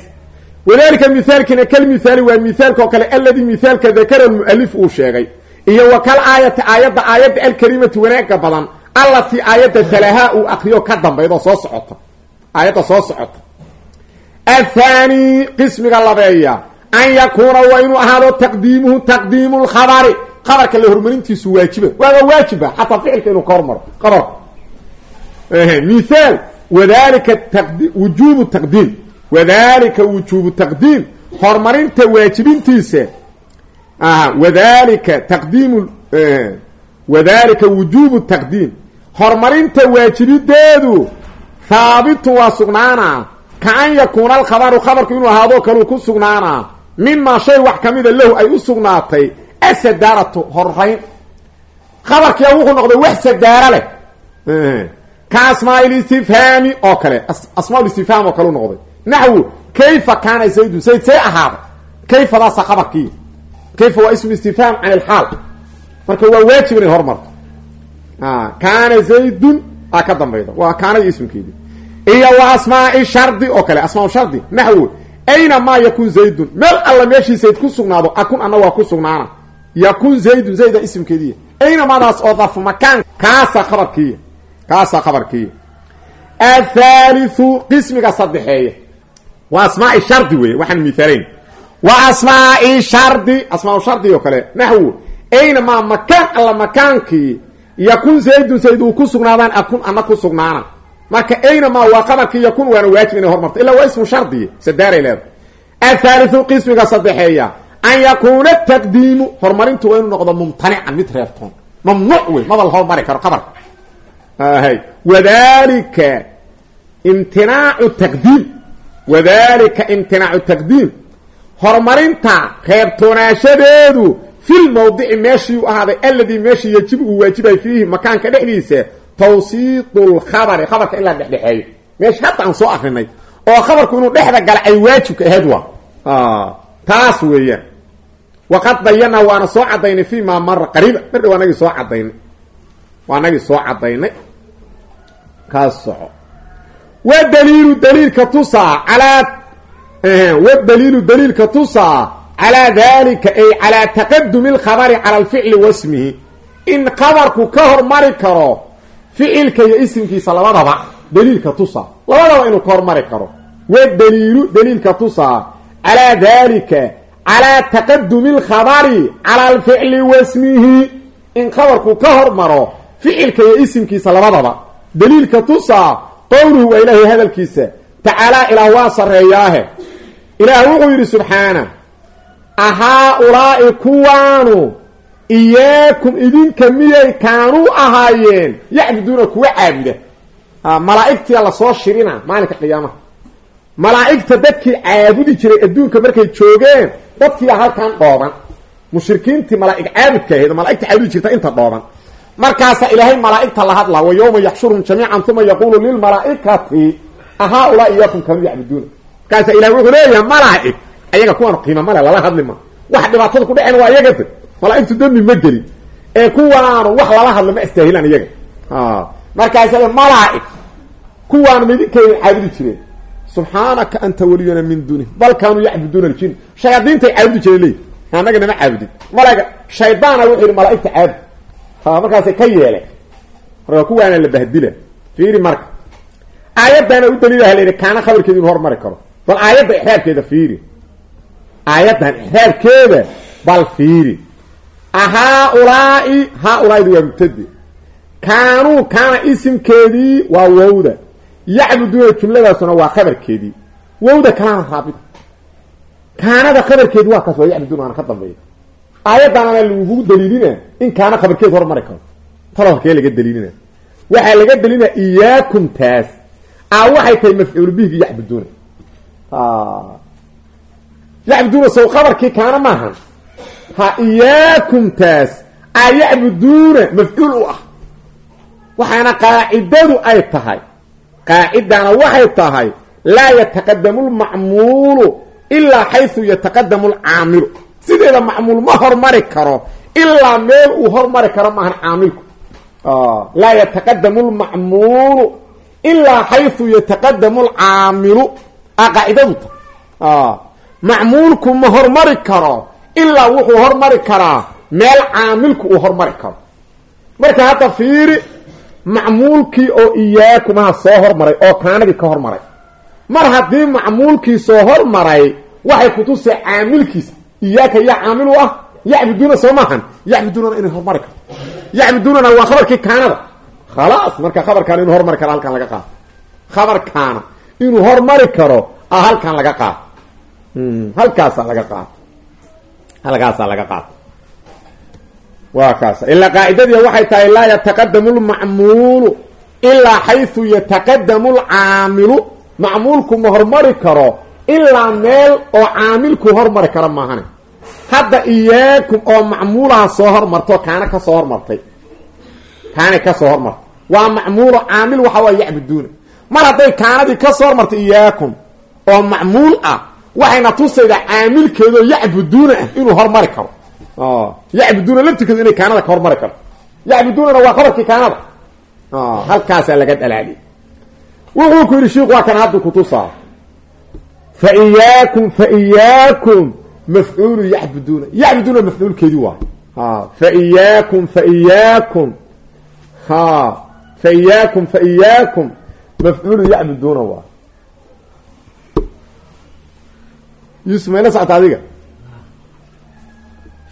wadalika mithaalkina kalmithaali waa mithaalka oo kale aladi mithaalka dakara mualif uu sheegay iyo wa kal aayati aayadda aayadda alkarimati wanaaga badan allatii aayadda talahaa uu akriyo ka dambaydoo soo socota. Soo socota. Athani qismiga labeeya an yakuuna waa inuu ahaado taqdiimuhu taqdiimu lkhabari khabarka la horumarintiisu waajiba waaba waajiba xataa ficilka inuu ka hormaro qabarka mithaal wadalika taqdi wujubu taqdiim wadalika wujubu taqdiim horumarinta waajibintiisa wadalika taqdiimu wadalika wujubu taqdiim horumarinta waajibideedu haabitun waa sugnaana ka an yakuuna alkhabaru khabarku inuu ahaadoo kaleu ku sugnaanaa mimaa shay wax kamida lahu ay u sugnaatay asadaaratu horayn khabarkiia wuxuu noqday wax sadaara leh. Ka asmaa listifhaami oo kale asmaa istifhaam oo kale u noqday. Naxwu kayfa kaana zaydun zayd see ahaaday kayfadaasa khabarkii? Kayfa waa ismu istifhaam can ilxaal marka waa waajib inay hormarto. Kaana zaydun aa ka dambayda waa kaanadii ismkeedii iyo wa asmaai shardi oo kale asmaa shardi naxwu ayna maa yakun zaydun meel alla meeshii zayd ku sugnaado akun anna waa ku sugnaana. Yakun zaydun zayda ismkeediiya ayna maadaas oo darfu makaan kaasaa khabarkiiya kaasaa khabarkiiya athalithu qismiga saddexeeya waa asmaai shardi wey waxaan miaalayn wa asmaai shardi asmaa shardi oo kale naxwu. Ayna maa makaan alla makaankii yakun zaydun zayd ku sugnaadaan akun ana ku sugnaana marka ayna maa waa qabarkii yakun waana waajib inay hormarto ilaa waa ismu shardiy sadaaray leeda athaalithu qismiga saddexeeya an yakuuna taqdiimu horumarintu waa inuu noqdo mumtanican mid reebtoon mamnuuc wey maba la hormari karo qabarka hay wadalika imtinaacu taqdiim wadalika imtinaacu taqdiim. Horumarinta reebtoonaashadeedu fil mawdici meeshii u ahaaday alladii meeshii yajibu uu waajibay fiihi makaanka dhexdiisa tawsiiqu lkhabari khabarka in la dhexdhexeeyo. Meesha hadda aan soo akrinay oo khabarku inuu dhexda gala ay waajibka ahayd waa. Taas weeyaan. Waqad bayanaa waana soo cadaynay fi ma mara qariiba mardha waa nagii soo cadaynay waa nagii soo cadaynay kaas soco. Wa daliilu daliilka tusaa calaa wa daliilu daliilka tusaa calaa dalika ay calaa taqadumi alkhabari cala alficli wasmihi in khabarku ka hormari karo ficilka iyo isimkiisa labadaba daliilka tusaa. Labadaba inuu ka hormari karo. Wa daliilu daliilka tusaa calaa dalika calaa taqadumi alkhabari cala alficli wasmihi in khabarku ka hormaro ficilka iyo isimkiisa labadaba. Daliilka tusaa qowluhu waa ilaahay hadalkiisa tacaalaa ilaah waa sarreeyaahe. Ilaah wuxuu yidhi subxaana ahaa-ulaa'i kuwaanu iyaakum idinka miyay kaanuu ahaayeen yacbuduuna kuwa caabuda malaa'igtia la soo shirina maalinka qiyaamaha. Malaa'igta dadkii caabudi jiray adduunka markay joogeen dadkiia halkan dhooban. Mushrikiintii malaa'ig caabudka ahayd malaigta caabudi jirta inta dhooban. Markaasaa ilaahay malaa'igta la hadlaa wa yawma yaxshuruhum jamiican uma yaquulu lilmalaa'ikati ahaa-ulaa iyaakum kaanuu yacbuduuna? Markaasaa ilahay wuxuu leeyahay malaa'ig ayaga kuwaan qiimo male lala hadli ma. Waxa dhibaatada ku dhaceen waa iyaga dad malaaigtu dami ma gelin ee kuwaanu wax lala hadlo ma astaahilaan iyaga. Markaasa malaaig kuwaanu midinkeeda caabudi jireen. Subxaanaka anta waliyuna min duuni. Bal kaanuu yacbuduuna aljin. Shayaadiintay caabudi jireen leey annaga nama caabudin malaaga shaydaana wuxuu yidhi malaaigta caabud. Markaasay ka yeeleen. Marka kuwaana la bahdila. Fiiri marka. Aayaddaana u daliilaha la yidhi kaana khabarkeeda inu karo. Bal aayadda ixraabkeeda fiiri. Aayaddan ixraabkeeda bal fiiri ahaa-ulaa'i haa-ulaaidi waa mubtade kaanuu kaana isimkeedii waa wowda. yacbuduuna jumladaasuna waa khabarkeedii wowda kalana raabid kaanada khabarkeedi waa kaas waa yacbuduuna waana ka dambeeya aayaddaanana lagugu daliilina in kaana khabarkeed hormari karo talo halkee laga daliilina waxaa laga daliilina iyaakum taas a waxay tahay mafcuul bihigi yacbuduuna yacbuduuna sow khabarkii kaana maahan ha iyaakum taas a yacbuduuna u ah. Waxaana qaacidadu ay tahay qaacidana waxay tahay laa yataqadamu lmacmuulu ilaa xaysu yataqadamu lcaamilu sideeda macmuul ma hormari karo ilaa meel uu hormari karo maahan caamilku. Laa yataqadamu lmacmuulu ilaa xaysu yataqadamu lcaamilu a qaacidadu tahay. Macmuulku ma hormari karo ilaa wuxuu hormari karaa meel caamilku uu hormari karo. Marka hadda fiiri macmuulkii oo iyaakumaha soo hormaray oo kaanadii ka hormaray. Mar haddii macmuulkii soo hormaray waxay kutusay caamilkiisa. Iyaaka yaa caamil u ah yacbuduuna soo maahan yacbuduunana inay hormari karto. Yacbuduunana waa khabarkii kaanada. Khalaas marka khabarkaana inuu hormari karo halkan laga qaato khabarkaana inuu hormari karo a halkan laga qaato halkaasaa laga qaato halkaasaa laga qaato. Waa kaas. Ilaa qaacidadii waxay tahay laa yataqadamu lmacmuulu ilaa xaysu yataqadamu lcaamilu macmuulku ma hormari karo ilaa meel oo caamilku hormari karo maahane. Hadda iyaakum oo macmuulaha soo hormarto kaana ka soo hormartay. Kaanay ka soo hormartay. Waa macmuulo caamil waxa waa yacbuduuna. Mar hadday kaanadii ka soo hormartay iyaakum oo macmuul ah waxayna tusaydaa caamilkeedoo yacbuduuna ah inuu hormari karo. Yacbuduuna laftirkeedu inay kaanada ka hormari karo. Yacbuduunana waa khabarkii kaanada. Halkaasaa laga dhalaaliy wuxuu ku yidhi shiiku waa kan haddu kutusaa fa iyaakum fa iyaakum mafcuulu yacbuduuna. Yacbuduuna mafcuulkeedii waay fa iyaakum fa iyaakum ha. Fa iyaakum fa iyaakum mafcuulu yacbuduuna waay yuusuf mayla socota adiga?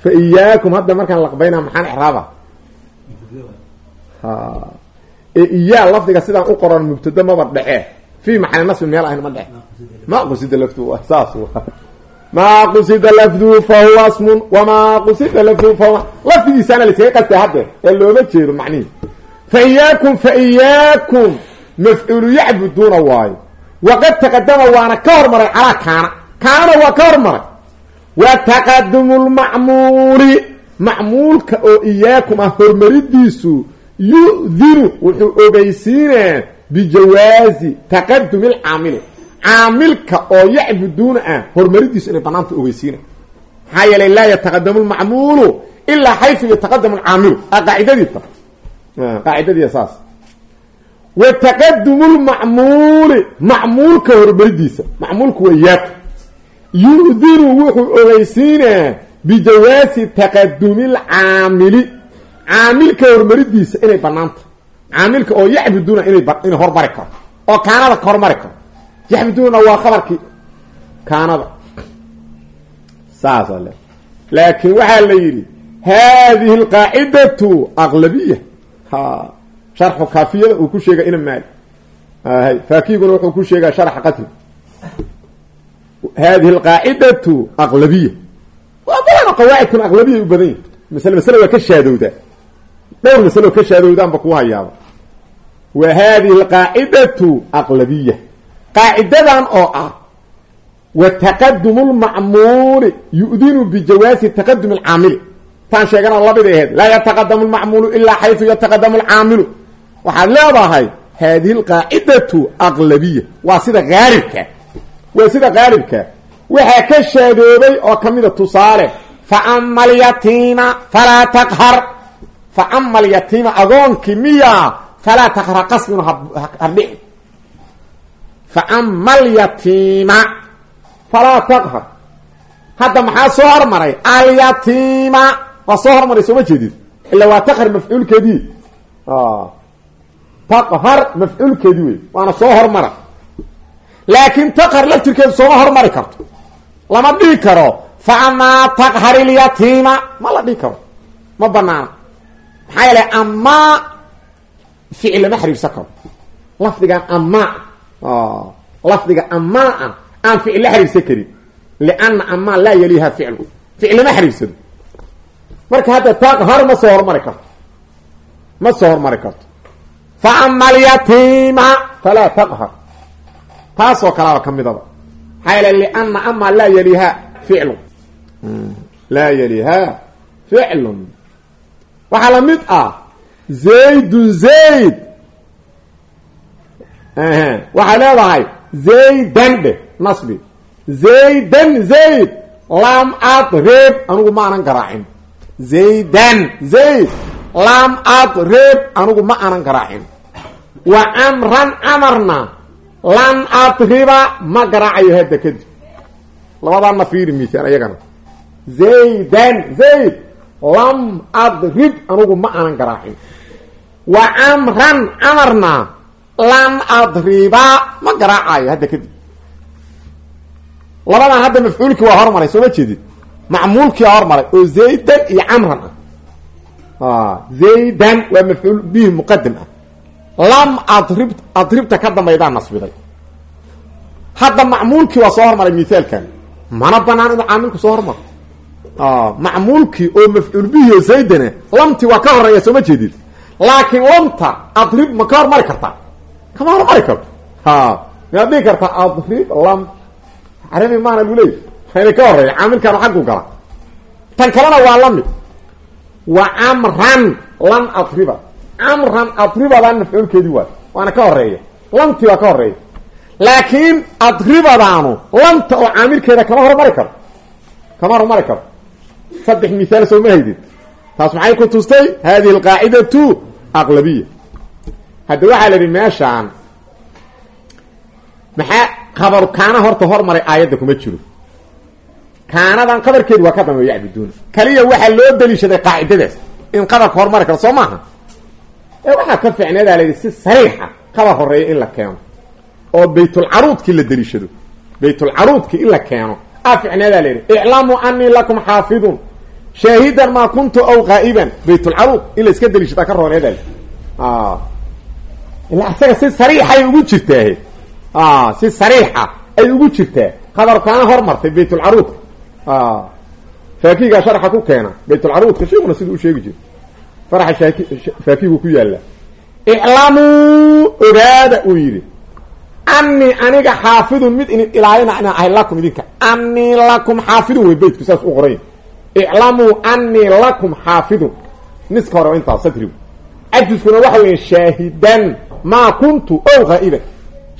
Fa iyaakum hadda markaan laqbayna maxaan exraaba ha. Ee iyaa lafdiga sidaan u qoran mubtado maba dhece fii maxali nasbi meel ahayn ma dhece ma qusida lafdu saas ma qusida lafdu fa huwa smun wamaa qusida lafdu fa huwa lafdigiisaana laiskaga qastay hadde ee looma jeedo macnihi. Fa iyaakum fa iyaakum mafcuulu yacbuduuna waayo waqad taqadama waana ka hormaray calaa kaanana waa ka hormaray wa taqadumu lmacmuuli macmuulka oo iyaakum ah hormaridiisu yu-dinu wuxuu ogeysiinaa bijawaazi taqadumi lcaamili caamilka oo yacbuduuna ah hormaridiisu inay banaanta ogeysiina maxaa yeelay laa yataqadamu lmacmuulu ilaa xaysu yataqadamu lcaamilu a qaacidadiita qaacidadiia saas. Wa taqadumu lmacmuuli macmuulka hormaridiisa. Macmuulku waa iyaakum yu-dinu wuxuu ogeysiinaa bijawaasi taqadumi lcaamili caamilka hormaridiisa inay banaanta caamilka oo yacbuduuna inay hormari karo. Oo kaanada ka hormari karo. Yacbuduuna waa khabarkii. Kaanada. Saasa le laakin waxaa la yidhi hadihi alqaacidatu aqlabiya ha sharxu kaafiyada uu ku sheega ina maali. Faakiguna wuxuu ku sheegaa sharxa qatri hadihi alqaacidatu aqlabiya waa badan qawaacidkuna aqlabiya u badan yihi masle masle waa ka shaadowdaa dhowr maslo ka shaadowdaanba ku hayaaba wa hadihi alqaacidatu aqlabiya qaacidadan oo ah wa taqadumu lmacmuuli yu-dinu bijawaasi taqadumi alcaamili taan sheegana labida aheyd laa yataqadamu lmacmuulu ilaa xaysu yataqadamu alcaamilu waxaad leedahay hadihi alqaacidatu aqlabiya waa sida haalibka waa sida haalibka waxaa ka shaadoobay oo kamida tusaale fa ama alyatiima falaa taqhar. Fa ama alyatiima agoonkii miyaa falaa taqhar ha qasbinu hardhici fa ama alyatiima falaa taqhar. Hadda maxaa soo hormaray? Alyatiima waa soo hormaray sooma jeedid? Ila waa taqhar mafcuulkeedii. Taqhar mafcuulkeedii wey waana soo hormara laakiin taqhar laftirkeedu sooma hormari karto. Lama dhihi karo fa amaa taqhar ilyatiima ma la dhihi karo. Ma banaana. Maxaa yeelay amaa ficil lama xariibsan karo. Lafdigan amaa lafdiga amaa ah aan ficil la xariibsan karin. Lianna amaa laa yaliha ficlu. Ficil lama xariibsado marka hadda taqhar ma soo hormari karto. Ma soo hormari karto. Fa ama alyatiima falaa taqhar taasoo kalaaba ka midaba. Maxaa yeele lianna amaa laa yaliha ficlu laa yaliha ficlun waxaa la mid ah zaydun zayd. Waxay leedahay zaydan dheh nasbi. Zaydan zayd. Lam adrib anigu ma anan garaacin. Zaydan zayd. Lam adrib anigu ma anan garaacin. Wa camran camarna lan adriba ma garaacayo hadda kadib labadaana fiiri misaal ayagana. Zaydan zayd. Lam adrib anigu ma anan garaacin wa camran camarna lan adriba ma garaacayo hadda kadib labadan hadda mafcuulkii waa hormaray soo ma jeedid macmuulkii waa hormaray oo zaydan iyo camran ah. Zaydan waa mafcuul bihi muqadam ah lam adrib adribta ka dambaydaa nasbiday. Hadda macmuulkii waa soo hormaray mithaalkan mana banaan inuu caamilku soo hormaro macmuulkii oo mafcuul bihi oo zaydana lamti waa ka horreeya soo ma jeedid laakiin lamta adrib ma ka hormari kartaa kama hormari karto. Ha miyaad dhihi kartaa adrib lam carabi maana lu leey ina ka horreeya caamilkan xaggu gala. Tan kalena waa la mid wa camran lan adriba camran adribadan mafcuulkeedii waay. Waana ka horreeya lantii waa ka horreeya laakiin adribadaanu lanta oo caamirkeeda kama hormari karo. Kama hormari karo. Saddex mihaal soo ma haydid taas maxay ku tustay? Hadihi alqaacidatu aqlabiya hadda waxaa la idhi meeshaan maxaa khabaru kaana horta hormaray aayadda kuma jiro. Kaanadan qabarkeedu waa ka dambeeyo yacbuduuna kaliya waxaa loo daliishaday qaacidadaas. In qabarka hormari karo soo maaha waxaa ka ficneedaa layidhi si sariixa qabar horreeya in la keeno. Oo baytulcaruudkii la daliishado baytulcaruudkii in la keeno. A ficneedaa layidhi iclamuu anii lakum xaafidun. Shaahidan maa kuntu aw qaa'iban baytulcaruud in la iska daliishadaa ka rooneedaa ilaa isaga si sariixay ugu jirtaahe. Si sariixa ay ugu jirtaa qabarkaana hormartay baytulcaruudka faakigaa sharxa ku keena. Baytulcaruudka sheikuna siduu u sheegi jira faraxa shaaki ku yaalla iclamuu ogaada uu yidhi. Anii aniga xaafidun mid idin ilaalina inaan ahay lakum idinka. Anii lakum xaafidun wey beytku saas u qoranya iclamuu anii lakum xaafidun. Niska hore intaas sadrigu. Cajuskuna waxa weya shaahidan maa kuntu ow haa'iban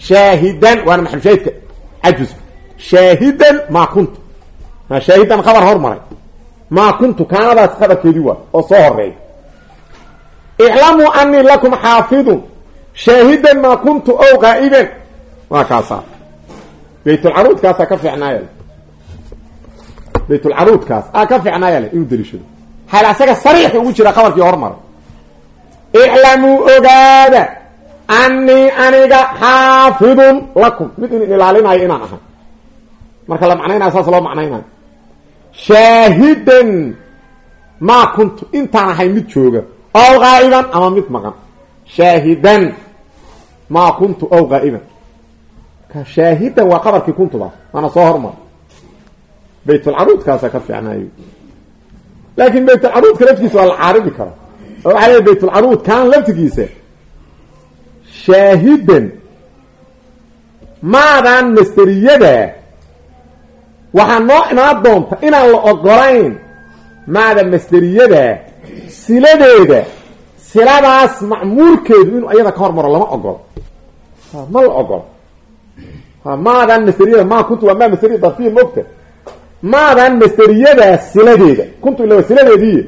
shaahidan waana maxalushaahidka cajuska shaahidan maa kuntu. Shaahidan qabar hormaray. Maa kuntu kaanadaas qabarkeedii waa oo soo horreeya iclamuu anii lakum xaafidun shaahidan maa kuntu ow qaa'iban waa kaasaa baytulcaruudkaasaa ka fiicnaaya baytulcaruudkaas aa ka fiicnaayale inuu daliishado hal asaga sariixu ugu jira qabarkii hormaray iclamuu ogaada anii aniga xaafidun lakum mid in ilaalinayo inaan ahay marka la macnaynayo saas loo macnaynayo shaahidan maa kuntu intaan ahay mid jooga ow qaa'iban ama mid maqan shaahidan maa kuntu ow qaa'iban shaahidan waa qabarkii kuntudaas waana soo hormar baytulcaruudkaasa ka fiicnaayo laakin baytulcaruudka laftigiisa waa la caaribi kara oo waxaa leeay baytulcaruud kaan laftigiisa shaahidan maadan masteriyada waxaa noo imaan doonta inaan la ogolayn maada masteriyada siladeeda siladaas macmuurkeedu inuu ayada ka hormaro lama ogolo ma la ogolo maadan masteriyada ma kuntu waa maa masteriya darfiya mogta maadan masteriyada siladeeda kuntu ila siladeedii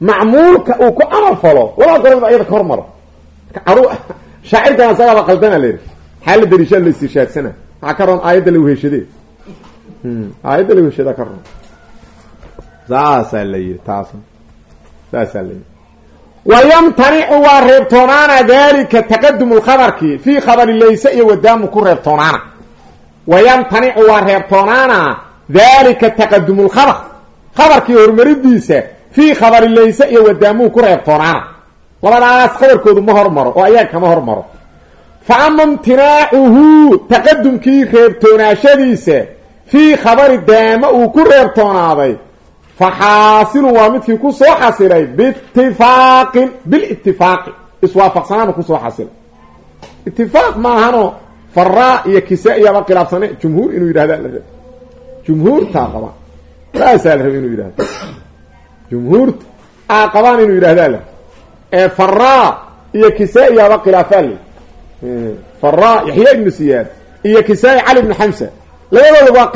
macmuulka uu ku camal falo lama ogolo inuu ayada ka hormaro. Shaacirkan asagaaba qaldana la yidhi. Maxaa la dariishaa la istishaadsanaa maxaa ka roon aayadda la weheshadee. Aayadda la weheshadaa ka roon saasaa la yidhi taas saasaa yidhi wayamtanicu waa reebtoonaana dalika taqadumu lkhabarki fii khabari layse iyo wadaamu ku reebtoonaana wayamtanicu waa reebtoonaana dalika taqadumu lkhabar khabarkii horumaridiisa fii khabari layse iyo wadaamuhu ku reebtoonaana labadaas khabarkoodu ma hormaro oo ayaga kama hormaro fa ama imtinaacuhu taqadumkii reebtoonaashadiisa fii khabari daama uu ku reebtoonaaday fa xaasilun waa midkii ku soo xasilay biitifaaqin bilitifaaqi iswaafaqsanaanu ku soo xasilay. Itifaaq maahanoo faraa iyo kisa iyaba khilaafsane jumhuur inuu yidhahda la rab jumhuurtaa qabaan. Saasaa la raba inuu yidhahdo jumhuurta aa qabaan inuu yidhahdaa la ee faraa iyo kisaa iyaba khilaafaa le faraa yaxya ibnu siyaad iyo kisaa cali ibnu xamsa. Labadooda waa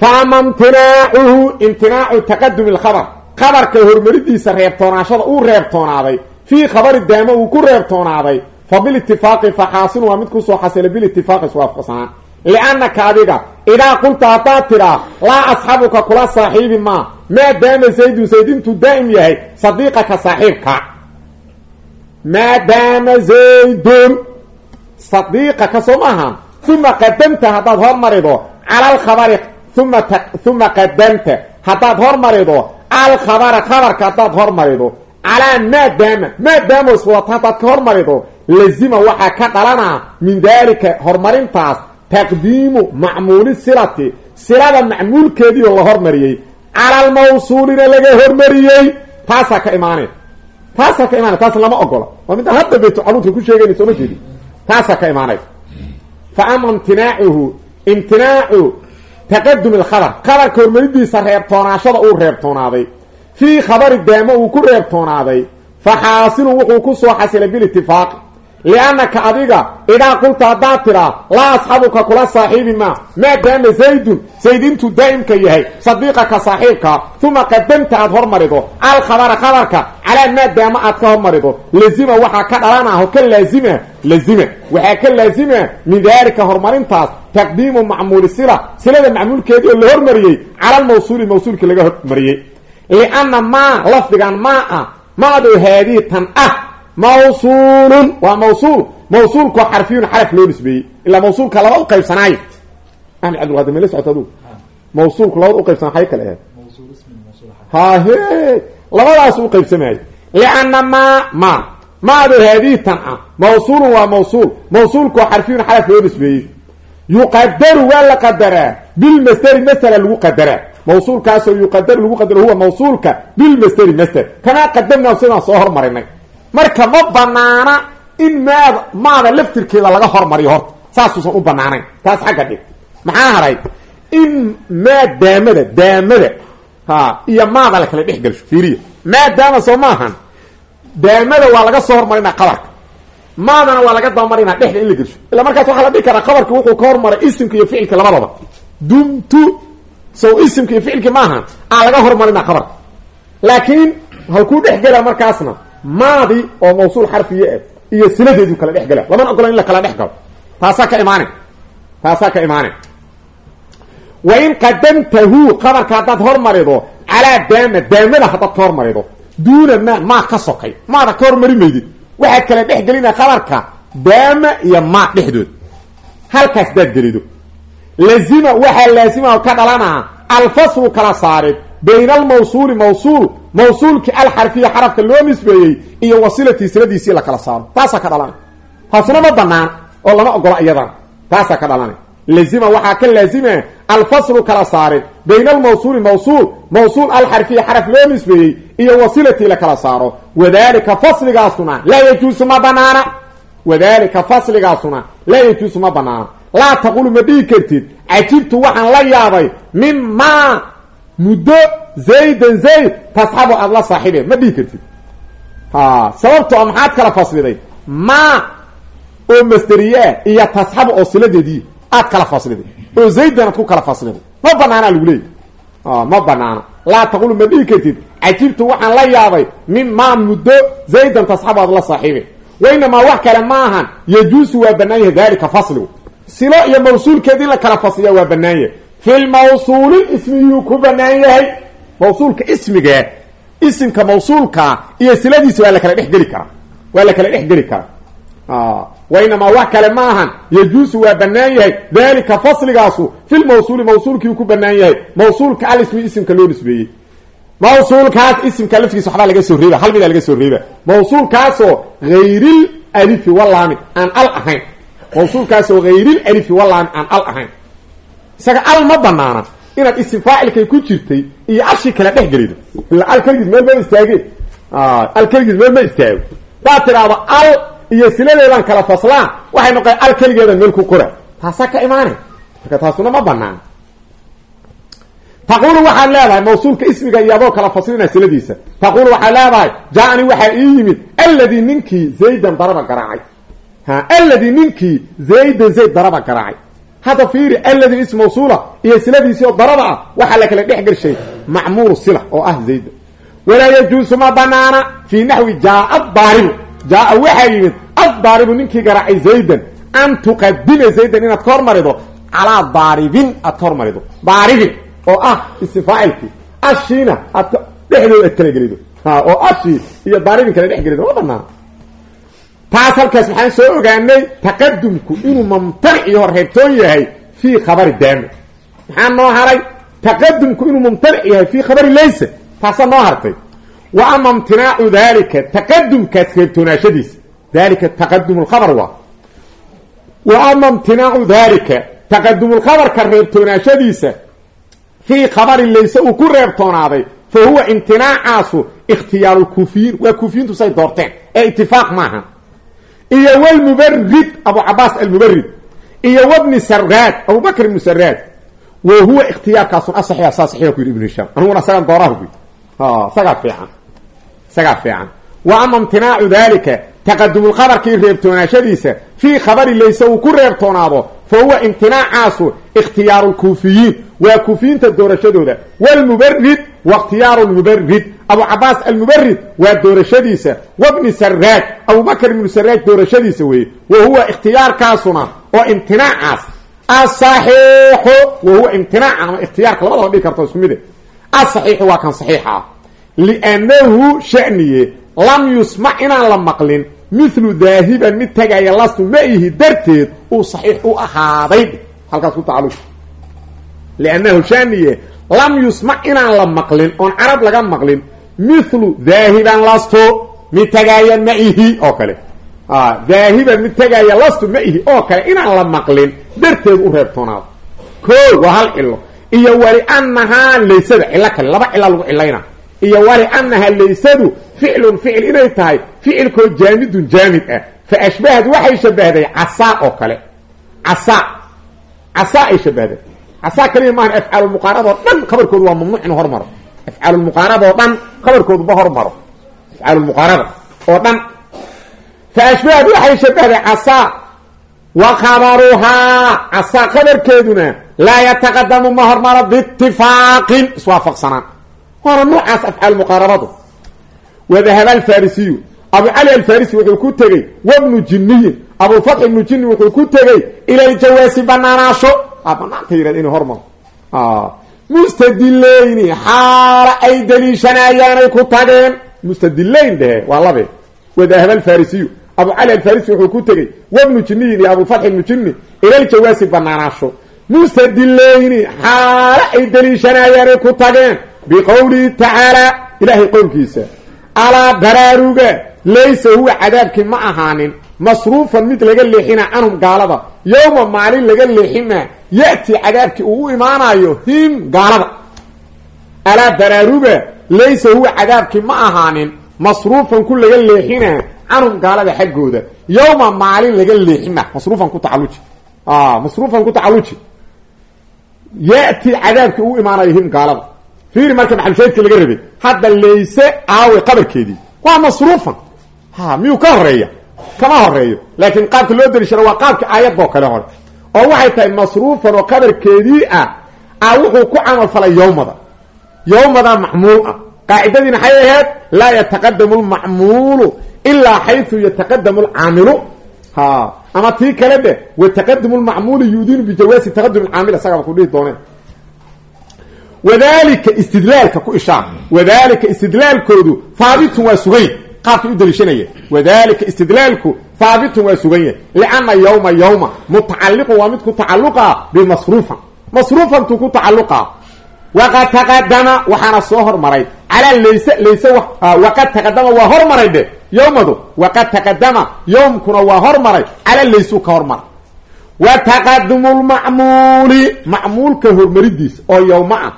faama imtinaacuhu imtinaacu taqadumi lkhabar. Khabarka horumaridiisa reebtoonaashada uu reebtoonaaday fii khabari daama uu ku reebtoonaaday fa bilitifaaqi fa xaasilun waa mid ku soo xasila bilitifaaqi iswaafaqsanaan liannaka adiga idaa qulta haddaad tidhaa laa asxabuka kula saaxiibi maa maadaama zaydun zayd intuu daa'im yahay sadiiqaka saaxiibka. Maadaama zaydun sadiiqaka soo maahan. Uma qadamta haddaad hormarido cala alkhabari uma qadamta haddaad hormarido alkhabara khabarka haddaad hormarido calaa maadaama maadaama iswadata haddaad ka hormarido lazima waxaa ka dhalanaa min daalika horumarintaas taqdiimu macmuuli silati silada macmuulkeediio la hormariyey cala almawsuulina laga hormariyey taasaa ka imaanay taasaa ka imaanay taas lama ogola waa midaan hadda baytucaluudka ku sheegayna sooma jeedi taasaa ka imaanay fa ama imtinaacuhu imtinaacu taqadum ilkhabar khabarka hormaridiisa reebtoonaashada uu reebtoonaaday. Fii khabari daamo uu ku reebtoonaaday. Fa xaasilun wuxuu ku soo xasilay bilitifaaqi liannaka adiga idaa qulta haddaad tiraa laa asxabuka kula saaxiibi maa maadaama zaydun zayd intuu daa'imka yahay sadiiqaka saaxiibkaa uma qadamta aad hormarido alkhabara khabarka calaa maadaama aad ka hormarido lazima waxaa ka dhalanaho ka laazima lazima waxaa ka laazima min daalika horumarintaas taqdiimu macmuuli sila silada macmuulkeedii oo la hormariyey cala almawsuuli mawsuulkii laga hormariyey lianna maa lafdigan maa ah maadu haadii tan ah mawsuulun waa mawsuul mawsuulkoo xarfiyun xaraf loo nisbeeyey ilaa mawsuulka laba u qaybsanaayo axmed cabdilqaadir mala socota adugu mawsuulku labada uqaybsana xay kale ahayd hahe labadaas u qaybsamaayo lianna maa ma maadu haadihi tan ah mawsuulun waa mawsuul mawsuulkoo xarfiyun xaraf loo nisbeeyey yuqadaru waa la qadaraa bilmasderi masdera lagu qadaraa mawsuulkaasoo yuqadaru lagu qadaro huwa mawsuulka bilmasderi masder kamaa qadamnaa sidaan soo hormarinay marka ma banaana in maada maada laftirkeeda laga hormariyo horta saasuusan u banaanayn taas xagga dhig maxaa haray in maa daamada daamada ha iyo maada la kala dhex gelsho fiiriya maadaama soo maahan daamada waa laga soo hormarinaa qabarka maadana waa laga dabamarinaa dhexda in la gelsho illa markaas waxaa la dhihi karaa qabarka wuxuu ka hormaray isimka iyo ficilka labadaba. Dumtu. Sow isimka iyo ficilki maahan aa laga hormarinaa qabarka laakiin halkuu dhex gela markaasna maadi oo mawsuul xarfiye ah iyo siladeedu kala dhex gala lamana ogola in la kala dhex galo. Taasaa ka imaane. Taasaa ka imaane. Wa in qadamtahu qabarka haddaad hormarido calaa daama daamada haddaad ka hormarido duuna maa maa ka sokay. Maada ka hormari waxaad kala dhex gelina qabarka daama iyo maa dhexdood. Halkaas daad gelido. Lazima waxaa laazima ka dhalanaa alfaslu kala saarid bayna almawsuuli mawsuul mawsuulkii alxarfiya xarafka loo nisbeeyey iyo wasilatii siladiisii la kala saaro. Taasaa ka dhalanay taasuna ma banaan oo lama ogola iyadana. Taasaa ka dhalanay lazima waxaa ka laazima alfaslu kala saarid bayna almawsuuli mawsuul mawsuul alxarfiya xaraf loo nisbeeyey iyo wasilatii la kala saaro wadalika fasligaasuna laa yajuusu ma banaana wadalika fasligaasuna laa yajuusu ma banaana laa taqulu ma dhihi kartid cajibtu waxaan la yaabay mimaa muddo zaydan zayd tasxabu aada la saaxiibe ma dhihi kartid sababto a maxaad kala fasliday maa oo masderiyaa iyo tasxabu oo siladeedii aad kala fasliday oo zaydan ad ku kala fasliday ma banaana lagu leeyay ma banaana. Laa taqulu ma dhihi kartid. Cajibtu waxaan la yaabay mimaa muddo zaydan tasxabu aada la saaxiibe wainamaa wax kale maahan yajuusu waa banaan yahay dalika fasligu silo iyo mawsuulkeed in la kala fasliya waa banaan yahay. Fi lmawsuuli ismiyuu ku banaan yahay. Mawsuulka ismiga isimka mawsuulkaa iyo siladiisa waa la kala dhex geli karaa. Waa la kala dhex geli karaa wainamaa wax kale ma ahan yajuusu waa banaan yahay. Dalika fasligaasu fi lmawsuuli mawsuulkiiu ku banaan yahay. Mawsuulka alismi isimka loo nisbeeyey. Mawsuulkaas isimka laftigiisa waxbaa laga soo reeba. Hal midaa laga soo reeba. Mawsuulkaasoo hayril alifi walaami aan al ahayn. Mawsuulkaasoo hayril alifi walaami aan al ahayn. Isaga al ma banaana inaad isim faacilkay ku jirtay iyo ashii kala dhex gelido. Ila al keligiis meel ma istaage al keligiis istaago hadaad tidhaahdo iyo siladeedan kala faslaan waxay noqon al keligeedan meel ku qora taasaa ka imaanay. Marka taasuna ma banaana taqulu waxaad leedahay mawsuulka ismiga iyo adoo kala faslina siladiisa. Taqulu waxaad leedahay jaa-ani waxaa ii yimid alladii ninkii zaydan daraba garaacay. Ha alladii ninkii zaydan zayd daraba garaacay. Hadda fiiri alladii ism mawsuula iyo siladiisii oo daraba ah waxaa la kala dhex gelshay macmuuru sila oo ah zayda walaa yajuusu ma banaana fii naxwi jaaa jaaa waxaa yimid addaaribu ninkii garaacay zaydan an tuqadima zaydan inaad ka hormarido calaa daaribin aad ka hormarido daaribin oo ah isfaacilkii ashiina aad dhexdooda aad kala gelido oo ashii iyo daaribin kala dhex gelido ma banaana taas halkaas maxaan soo ogaanay taqadumku inuu mumtanic iyo reebtoon yahay fii khabari daama maxaa noo haray taqadumku inuu wa ama imtinaacu dalika taqadumkaas reebtoonaashadiisa dalika taqadum lkhabar waa wa ama imtinaacu dalika taqadumulkhabarka reebtoonaashadiisa fii khabari layse uu ku reebtoonaaday fa huwa imtinaacaasu ikhtiyaaru lkuufiyiin waa kuufiyiintu say doorteen ee itifaaq maaha iyo wlmubarid abu cabaas almubarid iyo wbni saraad abubakr ibnu saraad wa huwa ikhtiyaarkaasun asaxiixa saa saxiixa ku yidhi ibnu hishaam aniguna isagaan dooraha ku yidhi isagaa fiican isagaa fiican. Wa ama imtinaacu dalika taqadumulkhabarkii reebtoonaashadiisa fii khabari layse uu ku reebtoonaado fa huwa imtinaacaasu ikhtiyaaru lkuufiyiin waa kuufiyiinta doorashadooda. Wlmubarid wa ikhtiyaaru lmubarid abu cabaas almubarid waa doorashadiisa. Wabni saraaj abubakr ibnu saraaj doorashadiisa weeye. Wa huwa ikhtiyaarkaasuna oo imtinaacaas. Asaxiixu wa huwa imtinaaca ama ikhtiyaarka labadaba dhigi karto isku mide asaxiixu waa kan saxiixa ah liannahu shaniye lam yusmac inaan la maqlin mithlu daahiban mid tagaya lastu ma ihi darteed uu saxiix u ahaaday halkaas ku tacalluq liannahu shaniye lam yusmac inaan la maqlin oon carab laga maqlin mithlu daahiban lastu mid tagaaya ma oo kale daahiban mid tagaaya lastu ma ihi oo kale inaan la maqlin darteed u reebtoonaado ko waa hal cilo iyo waliannahaa laysada cilo kale laba cila lagu cilayna iyo waliannahaa laysadu ficlun ficil inay tahay ficilkoo jaamidun jaamid ah. Fa ashbahad waxay shabahday casaa oo kale. Casaa. Casaa ay shabahday casaa kaliya maaha afcaalulmuqaarab oo dhan khabarkoodu waa mamnuuc inuu hormaro afcaalulmuqaarab oo dhan khabarkoodu ma hormaro afcaalulmuqaaraba oo dhan. Fa ashbahad waxay shabahday casaa. Wa khabaruhaa casaa khabarkeeduna laa yataqadamu ma hormaro biitifaaqin waana noocaas afcaal muqaarabadu. Wadahaba alfarisiyu abu cali alfarisi wuxuu ku tegey wabnu jiniyin abulfatx ibnu jini wuxuu ku tegey ila ljawaasi banaanaasho banaanta yihahd inu hormaro mustadilayni xaala ay daliishanayaanay ku tageen. Mustadilayn dhehe waa labe. Wadahaba alfarisiyu abu cali alfarisi wuxuu ku tegey wabnu jiniyin iyo abulfatx ibnu jini ila ljawaasi banaanaasho mustadilayni xaala ay daliishanayaanay ku tageen biqowlihi tacaala ilaahay qowlkiisa alaa baraaruga laysa huwa cadaabkii ma ahaanin masruufan mid laga leexina canhum gaalada yowma maalin laga leexima ya'ti cadaabkii uu u imaanayo him gaalada alaa baraaruga laysa huwa cadaabkii ma ahaanin masruufan ku laga leexina canhum gaalada xaggooda yowma maalin laga leexima masruufan ku tacalluji masruufan ku tacalluji ya'ti cadaabkii uu imaanayo him gaalada fiiri marka maxalushaydka laga rabay. Hadda layse aawe qabarkeedii. Waa masruufan. Ha miyuu ka horreeya kama horeeyo laakiin qaabka loo daliishado waa qaabka aayadoo kale hore. Oo waxay tahay masruufan oo qabarkeedii ah a wuxuu ku camal falay yowmada yowmada macmuul ah. Qaacidadii maxay ahayd laa yataqadamu lmacmuulu ilaa xayثu yataqadamu lcaamilu ha ama tii kale dheh wataqadamu lmacmuuli yuudinu bijawaasi taqadum caamil isagaba ku dhihi dooneen wadalika istidlaalka ku ishaar wadalika istidlaalkoodu haabitun waa sugan yahy qaabkay u daliishanaya. Wadalika istidlaalku haabitun waa sugan yahy lianna yawma yawma mutacaliqun waa mid ku tacaluqa bimasruufan masruufantu ku tacaluqa waqad taqadama waxaana soo hormaray. Calaa layse layse waqad taqadama waa hormaray dhe yowmadu waqad taqadama yowmkuna waa hormaray. Calaa laysuu ka hormaray wa taqadumu lmacmuuli macmuulka hormaridiisa oo yowma ah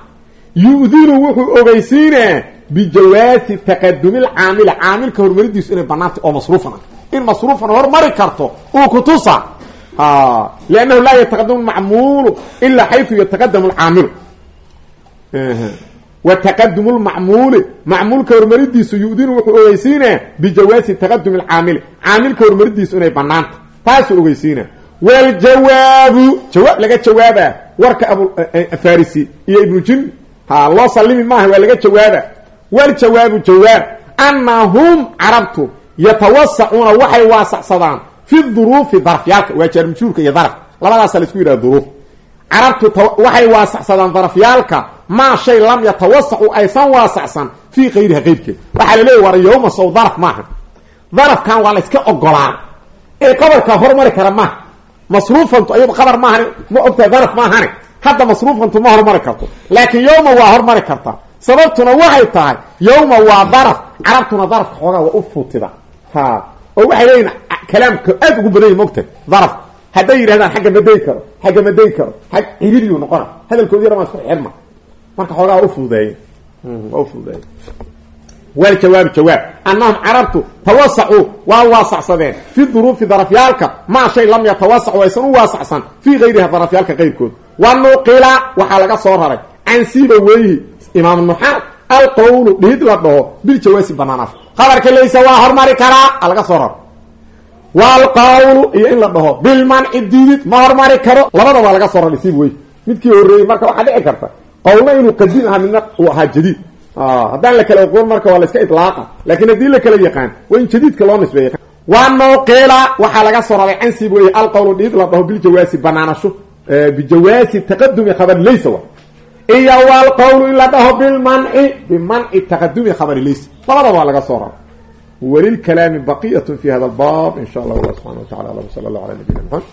yu-dinu wuxuu ogeysiinaa bijawaasi taqadumi lcaamili caamilka hormaridiisu inay banaantay oo masruufan ah in masruufan hormari karto uu kutusa liannahu laa yataqadamu lmacmuulu ilaa xayثu yataqadamu lcaamilu wa taqadumu lmacmuuli macmuulka hormaridiisu yu-dinu wuxuu ogeysiinaa bijawaasi taqadumi lcaamili caamilka hormaridiisu inay banaantay taasuu ogeysiinaa waljawaabu jawaab laga jawaaba warka abufarisi iyo ibnu jin ha loo salimi maaha waa laga jawaaba waljawaabu jawaab. Annahum carabtu yatawasacuuna waxay waasacsadaan fi duruufi darafyaalka. Waa jaarmjuurka iyo daraf. Labadaasa la isku yidhaha duruuf. Carabtu waxay waasacsadaan darafyaalka. Maa shay lam yatawasacu aysan waasacsan fii kayriha qeyrkeed waxaa laleeya war yowma sow daraf maaha. Darafkan waa la yska ogolaa ee qabarkaa hormari kara maaha. Masruufantu ayado qabar maahani ma ogtahay daraf maahani hadda masruufantu ma hormari karto. Laakiin yowma waa hormari kartaa sababtuna waxay tahay yowma waa daraf. Carabtuna darafka xoogaa waa u fuutida. Ha. Oo waxay leeyihiin kalaamka aad ugu badan yahi maogtahay daraf. Hadday yidhahdaan xagga ma day karo xagga ma day karo. Ag ciriiriyu noqona hadalkoodi yar waa isku xirma marka xoogaa waa ufududeeye waa ufududeeye waljawaabu jawaab annahum carabtu tawasacuu waa waasacsadeen. Fi duruufi darafyaalka maa shay lam yatawasacu aysan u waasacsan. Fii gayriha darafyaalka qayrkood wa nuqila waxaa laga soo raray. Can siiba weyhi imaam nuxaad alqowlu dhihid la dhaho biljawaasi banaanaas khabarka laysa waa hormari karaa laga soo raro waalqawlu iyo in la dhaho bilmanci diidid ma hormari karo. Labada waa laga soo raray siib wey midkii horreeyey marka waxaa dhici karta qowlna inuu qadiim ahaa midna uu ahaa jadiid. Haddaan la kala oqoon marka waa la iska ilaaqa laakiin haddii la kala yaqaan waa in jadiidka loo nisbeeya waa nuqila waxaa laga soo raray can siib wey alqowlu dhihid la dhaho biljawaasi Eh, bijawaazi taqadumi khabari laysa wa. Iyo walqowlu in la dhaho bilmanci bimanci taqadumi khabari laysa. Labadaba waa laga soo raro walilkalaami baqiyat fi hada albaab in sha allah allah subxana wa tacala alam sala allah ala nabiyina maxamed